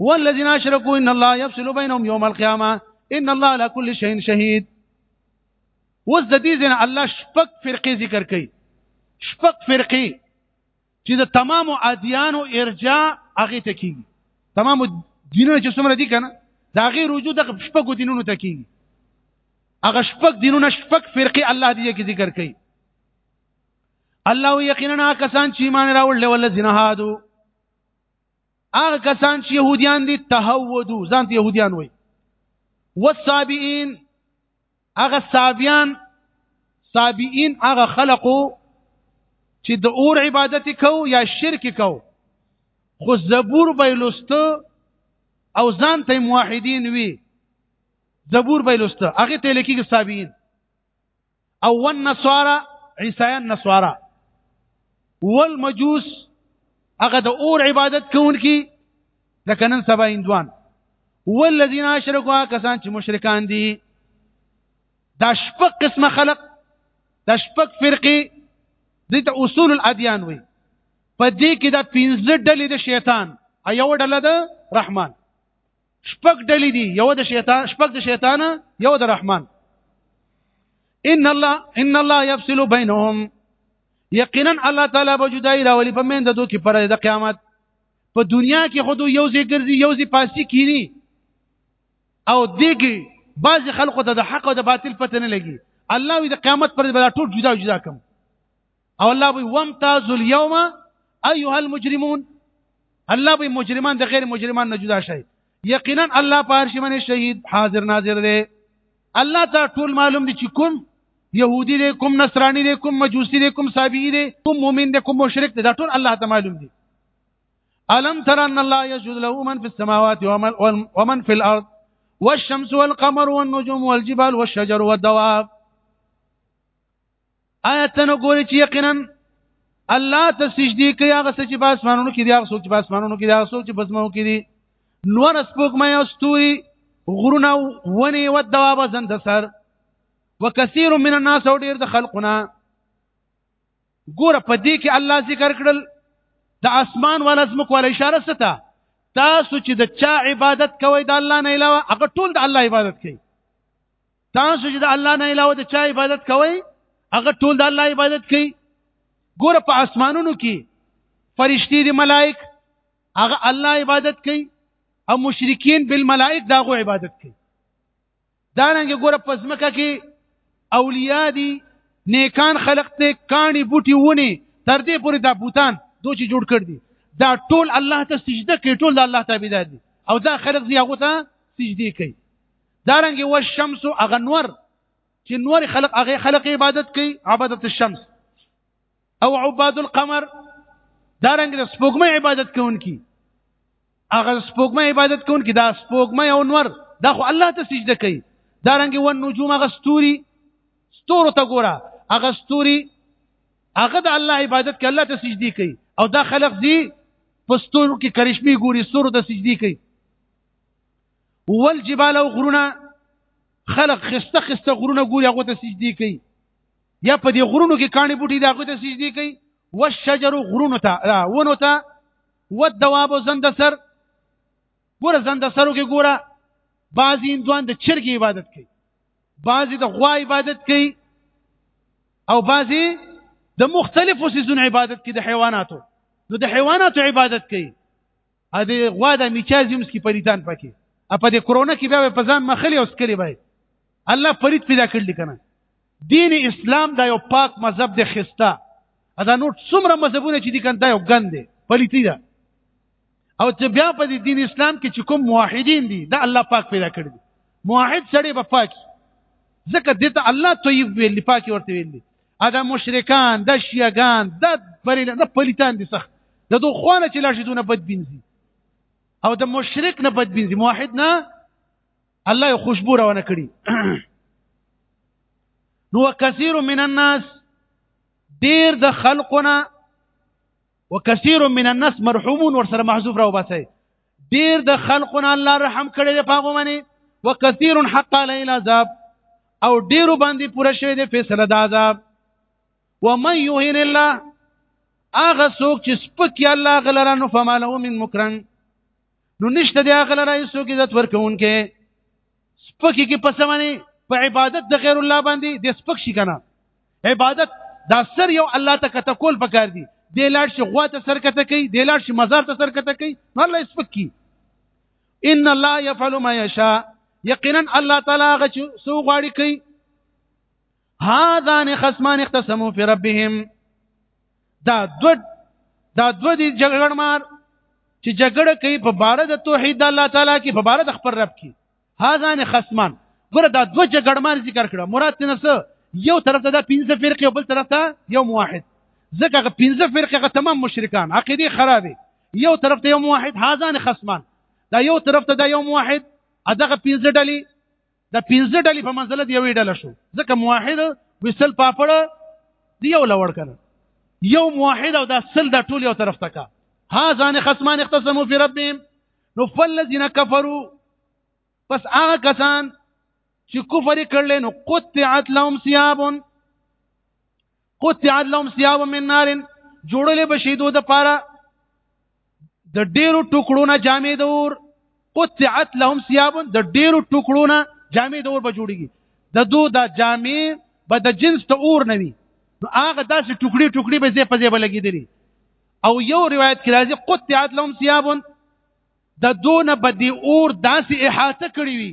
والذین اشرکوا ان الله يفصل بينهم يوم القيامه ان الله على كل شيء شهيد وز د دې ځنه الله شپک فرقې ذکر کړي شپک فرقې چې د تمام ادیانو ارجاع هغه ته کیږي تمام دینونه چې څومره دي کنه دا غیر رجوع د شپږو دینونو ته کیږي هغه شپږ دینونه شپږ فرقې الله دې کې ذکر کړي الله یقینا کسان چې ایمان راوړل ول زنه هادو هغه کسان چې يهوديان دي تهودو ځان ته يهوديان وي والصابئين هغه صابيان صابئين هغه خلقو چې د اور عبادت کو یا شرک کو خو زبور به لسته او ځان ته موحدین وي زبور به لسته هغه ته لیکي صابئين او والنصارى عیسایان نصارا والمجوس هغه د اور عبادت کوونکي لکه نن سبا هندوان والذین اشرکوا کسان چې مشرکان دي دا شپږ قسمه خلق دا شپږ فرقې دي ته اصول الادیان وي په دې کې دا پنځه ډلې د شیطان ایو ډله ده رحمان شپږ ډلې دي یو د شیطان شپږ د شیطان یو د رحمان ان الله ان الله يفصل بينهم یقینا الله تعالی به جدای راولي په مند دوه کې پر د قیامت په دنیا کې خود یو ځای ګرځي یو ځای پاسي کینی او دیګي بعض خلکو ته د حق او د باطل پته نه لګي الله وی د قیامت پر بل ټول جدا جدا کوم او الله وی وامتاز اليوم ايها المجرمون الله وی مجرمان د غیر مجرمان نه جدا شي یقینا الله په هر شي باندې شهید حاضر ناظر دی الله ته ټول معلوم دي چې کوم يهودي دي کوم نصراني دي کوم مجوسي دي کوم صابئي دي کوم مؤمن دي کوم مشرک دي دا ټول الله ته معلوم دي الم تر ان الله يسجد له من في السماوات ومن في الارض والشمس والقمر والنجوم والجبال والشجر والدواب آیا ته نو ګورې چې یقینا الله ته سجدي کوي هغه څه چې په اسمانونو کې دي هغه څوک چې په اسمانونو کې دي هغه څوک چې په ځمکو کې دي نور سپوږمۍ او ستوري غرونه ونې او دواب زند سر وکثیر من الناس او ډیر د خلقنا ګوره په دې کې الله ذکر کړل د اسمان ولا زمک ولا اشاره ستا تاسو چې د چا عبادت کوئ د الله نه علاوه هغه ټول د الله عبادت کوي تاسو چې د الله نه علاوه د چا عبادت کوئ هغه ټول د الله عبادت کوي ګوره په اسمانونو کې فرشتي دي ملائک هغه الله عبادت کوي او مشرکین بالملائک داغو عبادت کوي دا رنګ ګوره په ځمکه کې اولیاء دي نیکان خلق ته کانی بوټي ونی تر دې پورې دا بوتان دوی چې جوړ کړ دي دا ټول الله ته سجده کوي ټول د الله تابعدار دي او دا خلق زی هغه ته سجدي کوي دارنګ و الشمس اغه نور چې نور خلق اغه خلق عبادت کوي عبادت الشمس او عباد القمر دارنګ د سپوږمۍ عبادت کوونکی اغه سپوږمۍ عبادت کوونکی دا سپوږمۍ او نور دا خو الله ته سجده کوي دارنګ و النجوم اغه ستوري ستورو ته ګوره اغه ستوري اغه د الله عبادت کوي الله ته سجدي کوي او دا خلق دي پستور کې کرشمي ګوري سور ته سجدي کوي ول جبال او غرونه خلق خسته خسته غرونه ګوري هغه ته سجدي کوي یا په دې غرونو کې کاني بوټي دا هغه ته سجدي کوي والشجر غرونه ته ونه ته والدواب زندسر ګوره زندسرو کې ګوره بعضی اندوان د چرګي عبادت کوي بعضی د غوا عبادت کوي او بعضی د مختلفو سيزونو عبادت کوي د حیواناتو نو د حیواناتو عبادت کوي ا دې غوا د میچازیمز کې پریتان پکې ا په دې کرونا کې بیا په ځان مخلي اوس کړی بای الله فرید پیدا کړل کنه دین اسلام دا یو پاک مذهب دی خسته دا نور څومره مذهبونه چې دي کنه دا یو ګند دی پلیتی ده او چې بیا په دې دین اسلام کې چې کوم موحدین دي دا الله پاک پیدا کړی دی موحد سړی به پاک ځکه دته الله طیب ویل پاکي ورته ویل ادا مشرکان د شیعاګان د پرې د پلیتان دي سخت د دوه خوانه چې لا شیدونه بد بنزي او د مشرک نه بد بنزي موحد نه الله خوشبو راونه کړی نو کثیر من الناس ډیر د خلقنا وکثیر من الناس مرحومون ورسره محذوف راو باسي ډیر د خلقنا الله رحم کړي د پاغو منی وکثیر حق علی العذاب او ډیرو باندې پوره شوی د فیصله د عذاب ومن یهین الله اغه څوک چې سپکی الله غلره نو فمالو من مکرن نو نشته دی هغه لره هیڅوک عزت ورکوونکې سپکی کې پس باندې په عبادت د غیر الله باندې د سپک شي کنه عبادت دا سر یو الله ته کته کول پکار دي د لاړ شي غوا ته سر کته کوي د لاړ شي مزار ته سر کته کوي نو الله سپک کی ان الله يفعل ما يشاء یقینا الله تعالی غچ سو غاړي کوي هاذان خصمان اختصموا في ربهم دا دو دا دو دي جګړه مار چې جګړه کوي په بار د توحید الله تعالی کې په بار د خبر رب کې هاذان خصمان ګره دا دو جګړه مار ذکر کړه مراد تنه څه یو طرف ته دا پنځه فرقې او بل طرف ته یو واحد ځکه پنځه فرقې تمام مشرکان عقیده خرابې یو طرف ته یو واحد هاذان خصمان دا یو طرف ته دا یو واحد ادغه پنځه ډلې د پنځه ډلې په منځله دی یوې ډله شو ځکه موحد وسل پاپړ دی یو لوړ کنه یو موحد او دا سل د ټول یو طرف تکا ها ځان خصمان اختصموا فی ربهم نو فلذین کفروا پس هغه کسان چې کفر کړل نو قطعت لهم ثياب قطعت لهم ثياب من نار جوړلې بشي دوی د پاره د ډیرو ټوکړو نه جامې د اور قطعت لهم ثياب د ډیرو ټوکړو نه جامې د اور به جوړيږي د دوی د جامې به د جنس ته اور نه وي نو هغه داسې ټوکړي ټوکړي به زی په زی بلګیدلی او یو روایت کې راځي قطعت لهم ثياب د دون بدی اور داسې احاطه کړی وي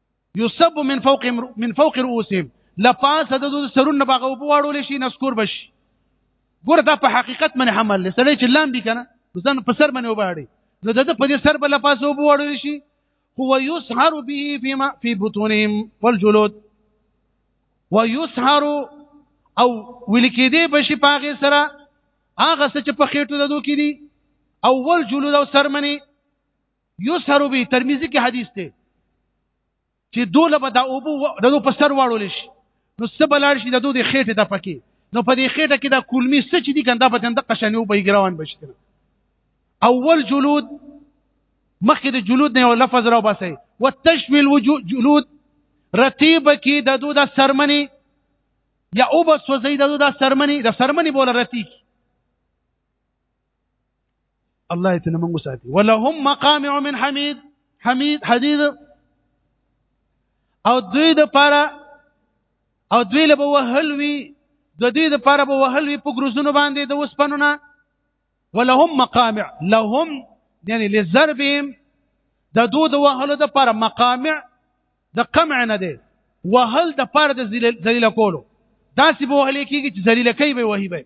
یصب من فوق من فوق رؤوسهم لپاسه د دوی سرونه باغ او بواړول شي نسکور بشي ګوره دا په حقیقت باندې حمل لري سړی چې لام بي کنه ځان په سر باندې وباړي نو دغه په دې سر بل لپاسه او بواړول شي هو يسهر به فيما في بطونهم والجلود ويسهر او ولکیدې بشي پاغه سره هغه څه چې په خېټو ددو کې دي اول جلود او سرمنی یو سره به ترمذی کې حدیث دی چې دوله به د اوبو د دوه په سر واړول شي نو څه بلار شي د دوه د خېټه د پکې نو په دې خېټه کې د کولمی څه چې دي ګنده په تند قشنیو به ګروان بشتنه اول جلود مخکې د جلود نه یو لفظ را باسي وتشمل وجود جلود رتیب کې د دوه د سرمنی یا او بس وزید د دوه د سرمنی د سرمنی بوله رتیب الله یې تنه موږ ساتي ولهم مقامع من حمید حمید حدید او دوی د پاره او دوی له وهل وی د دې د پاره به وهل وی په ګروزونو باندې د وسپنونه ولهم مقامع لهم یعنی لزربهم د دو د وهلو د پاره مقامع د قمع نه دی وهل د پاره د ذلیل کولو داسې به وهل کېږي چې ذلیل کوي به وهي به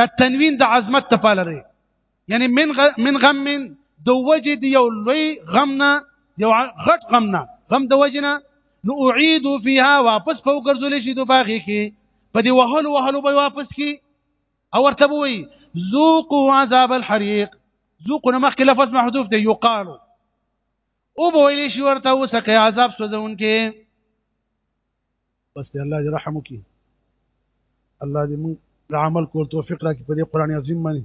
دا تنوین د عظمت ته پالري یعنی من غ... من غم من د وجه دی یو لوی غم نه یو غټ غم نه غم د وجه نه نو اعيد فيها واپس په ګرځول شي د باغې کې په دې وهلو وهلو به واپس کی او ورته وي ذوقوا عذاب الحريق ذوقوا مخک لفظ محذوف دی يقال او به ویل شي ورته وسکه عذاب سوزونکي بس دې الله دې رحم وکړي الله دې موږ د عمل کول توفیق راکړي په دې قرآن عظیم باندې